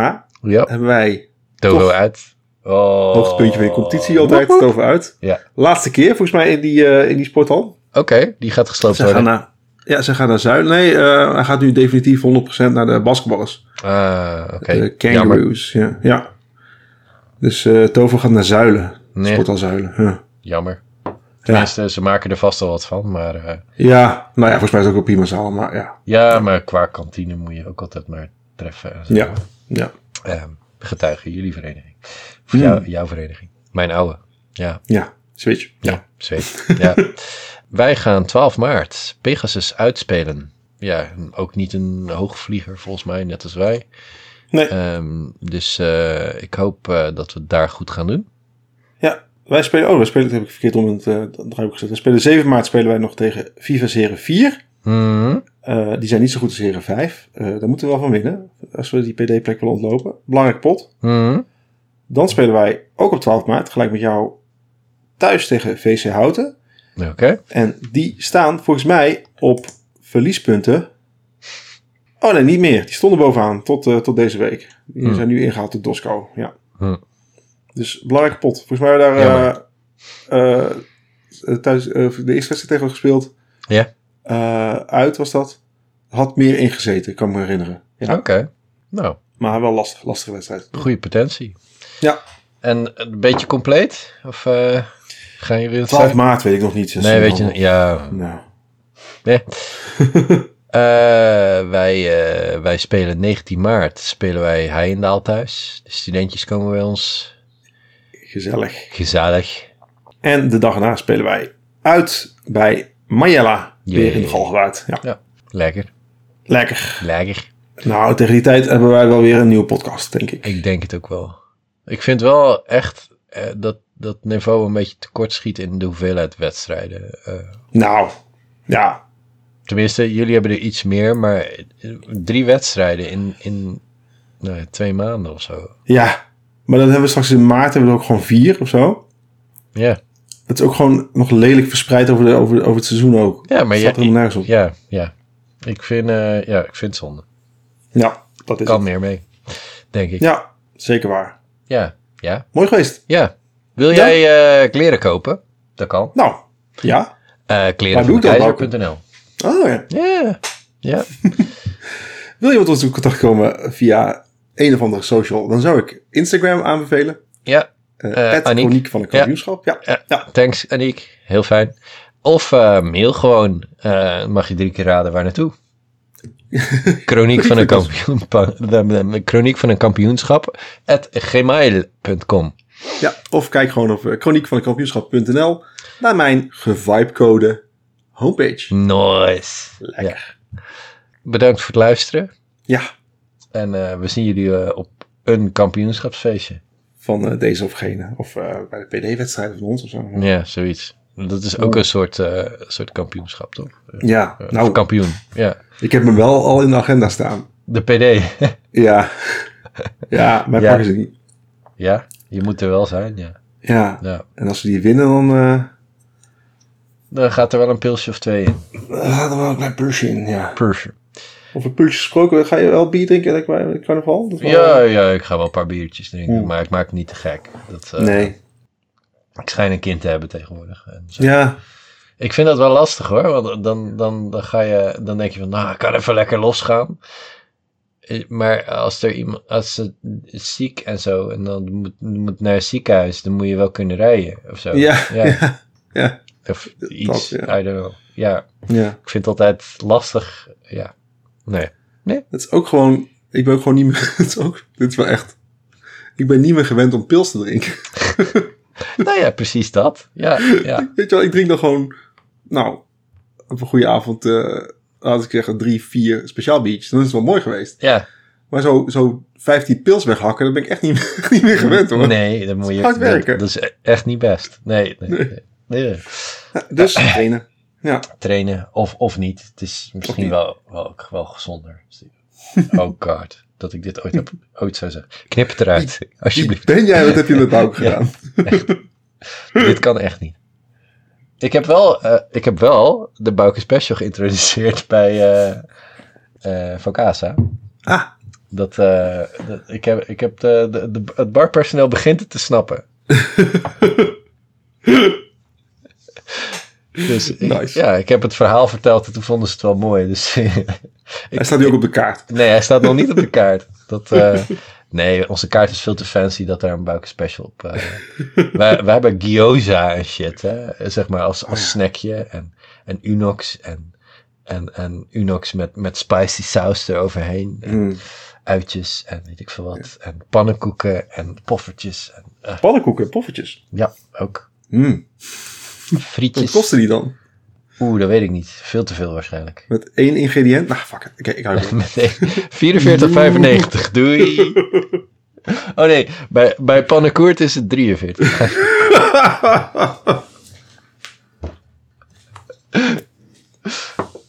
Ja, hebben wij Togo uit. Oh. hoogtepuntje van je competitie altijd, het over uit. Ja. Laatste keer volgens mij in die, in die sporthal. Oké, die gaat gesloopt worden. naar, ja, ze gaan naar Zuid. Nee, eh, hij gaat nu definitief 100% naar de basketballers. Ah, oké. De kangaroos, ja. ja. Dus eh Tovo gaat naar Zuilen. Nee. Sporthal Zuilen. Ja. Jammer. Tenminste, ze maken er vast wel wat van. Maar eh, ja, nou ja, volgens mij is het ook op prima zaal, maar ja. ja, maar qua kantine moet je ook altijd maar treffen. en zo. Ja, ja, Ehm, getuigen, jullie vereniging. Of Hmm. jou- jouw vereniging. Mijn oude. Ja, ja. Switch. ja, zweet. ja. Wij gaan 12 maart Pegasus uitspelen. Ja, ook niet een hoogvlieger volgens mij, net als wij. Nee, Ehm, dus eh, ik hoop eh, dat we het daar goed gaan doen. ja. Wij spelen, oh, wij spelen, dat heb ik verkeerd om het, eh, heb ik gezet. We spelen 7 maart spelen wij nog tegen Viva Heren 4. Mhm. Eh, die zijn niet zo goed als Heren 5. Eh daar moeten we wel van winnen. Als we die PD-plek willen ontlopen. Belangrijk pot. Mhm. Dan spelen wij ook op 12 maart, gelijk met jou, thuis tegen VC Houten. Oké. En die staan volgens mij op verliespunten. Oh nee, niet meer. Die stonden bovenaan tot, eh, tot deze week. Die Hmm. zijn nu ingehaald door Dosco. Ja. Hmm. Dus belangrijke pot. Volgens mij hebben we daar eh, eh, thuis, de eerste wedstrijd tegen gespeeld. Ja. Uit was dat. Had meer ingezeten, kan me herinneren. Ja. Oké. Nou, Maar wel lastig, lastige wedstrijd. goede potentie. Ja. En een beetje compleet? Of het 12 zeggen? maart weet ik nog niet. dus Nee, weet je, ja. Nou. Nee. Eh, wij, eh, wij spelen 19 maart, spelen wij Heijendaal thuis. De studentjes komen bij ons. Gezellig. Gezellig. En de dag erna spelen wij uit bij Mayella. Weer in de. Galgenwaard. Ja. Ja, lekker. Lekker. Lekker. Nou, tegen die tijd hebben wij wel weer een nieuwe podcast, denk ik. Ik denk het ook wel. Ik vind wel echt eh, dat dat niveau een beetje tekort schiet in de hoeveelheid wedstrijden. Eh, Nou, ja. tenminste, jullie hebben er iets meer, maar eh, drie wedstrijden in, in nou, twee maanden of zo. Ja. Maar dan hebben we straks in maart hebben we ook gewoon vier of zo. Ja, Het is ook gewoon nog lelijk verspreid over, de, over, over het seizoen ook. ja maar ja, er helemaal nergens op. ja, ja. Ik vind, eh, ja, ik vind het zonde. Ja, dat is Kan het. meer mee, denk ik. Ja, zeker waar. Ja, ja, Mooi geweest. ja. Wil Ja? jij eh, kleren kopen? Dat kan. Nou, ja. Eh kleren Waar van doe ik dat, keizer.nl. Oh ja. Ja, ja. Wil je met ons in contact komen via een of andere social, dan zou ik Instagram aanbevelen. Ja, Eh Eh, Aniek. Van de kampioenschap. Ja. Ja, Ja. thanks Aniek. Heel fijn. Of eh, mail gewoon. Eh, mag je drie keer raden waar naartoe. Chroniek van een kampioen. Chroniek van een kampioenschap. At gmail.com. Ja, of kijk gewoon op eh, chroniekvankampioenschap.nl naar mijn gevibecode homepage. Nice. Lekker. Bedankt voor het luisteren. Ja, En eh, we zien jullie eh, op een kampioenschapsfeestje. van deze of gene. Of bij de PD-wedstrijden van ons of zo. Ja, zoiets. Dat is ook een soort, soort kampioenschap, toch? Ja, nou, kampioen. Ja. ik heb hem wel al in de agenda staan. De PD. Ja, ja mij Ja. pakken ze niet. ja, je moet er wel zijn, ja. Ja, ja. en als ze die winnen, dan eh Dan gaat er wel een pilsje of twee in. gaat er wel een klein pulsje in. Ja. Pilsje. Over pulsjes gesproken, ga je wel bier drinken ik, bij het carnaval? Dat is wel- Ja, ja, ik ga wel een paar biertjes drinken, Oeh. maar ik maak het niet te gek. Dat, eh, Nee. Ik schijn een kind te hebben tegenwoordig. En zo. Ja, Ik vind dat wel lastig hoor, want dan, dan, dan, ga je, dan denk je van, nou, ik kan even lekker losgaan. Eh, Maar als er iemand, als ze ziek en zo, en dan moet, moet naar het ziekenhuis, dan moet je wel kunnen rijden of zo. ja, Ja. ja. ja. Of iets, ja. I don't know. Ja, ja. ik vind het altijd lastig. Ja, nee. Het is ook gewoon, ik ben ook gewoon niet meer, het is ook, dit is wel echt, ik ben niet meer gewend om pils te drinken. nou ja, precies dat. Ja, ja. Weet je wel, ik drink dan gewoon, nou, op een goede avond eh laat ik zeggen, drie, vier speciaal biertjes. Dan is het wel mooi geweest. Ja, Maar zo, zo 15 pils weghakken, dat ben ik echt niet, niet meer gewend hoor. nee, dat moet je... Hard werken. Dat, is echt niet best. Nee, nee, nee. nee. Ja, Dus trainen. Ja. Trainen of, of niet. Het is misschien wel, wel, wel gezonder. Oh god, dat ik dit ooit, heb, ooit zou zeggen. Knip het eruit, alsjeblieft. ben jij? Wat heb je met Bouke Ja. gedaan? Dit kan echt niet. Ik heb wel, eh, ik heb wel de Bouke Special geïntroduceerd bij eh eh Van Casa. Ah, Dat, dat- ik heb, ik heb de, de, de- het barpersoneel begint het te snappen. dus ik- Nice. ja, ik heb het verhaal verteld en toen vonden ze het wel mooi. Dus hij staat nu ook op de kaart. nee, hij staat nog niet op de kaart. Dat, nee, onze kaart is veel te fancy dat er een Bouke Special op... eh wij, wij hebben gyoza en shit, hè. Zeg maar als, als snackje en, en unox en, en, en unox met, met spicy saus eroverheen. En Mm. uitjes en weet ik veel wat. En pannenkoeken en poffertjes. En, eh, Pannenkoeken, poffertjes. ja, ook. Mm. Wat Frietjes. kostte die dan? Oeh, dat weet ik niet. Veel te veel waarschijnlijk. Met één ingrediënt? Nou, fuck it. Oké, okay, ik 44,95. Doei. Oh nee, bij, bij pannenkoert is het 43.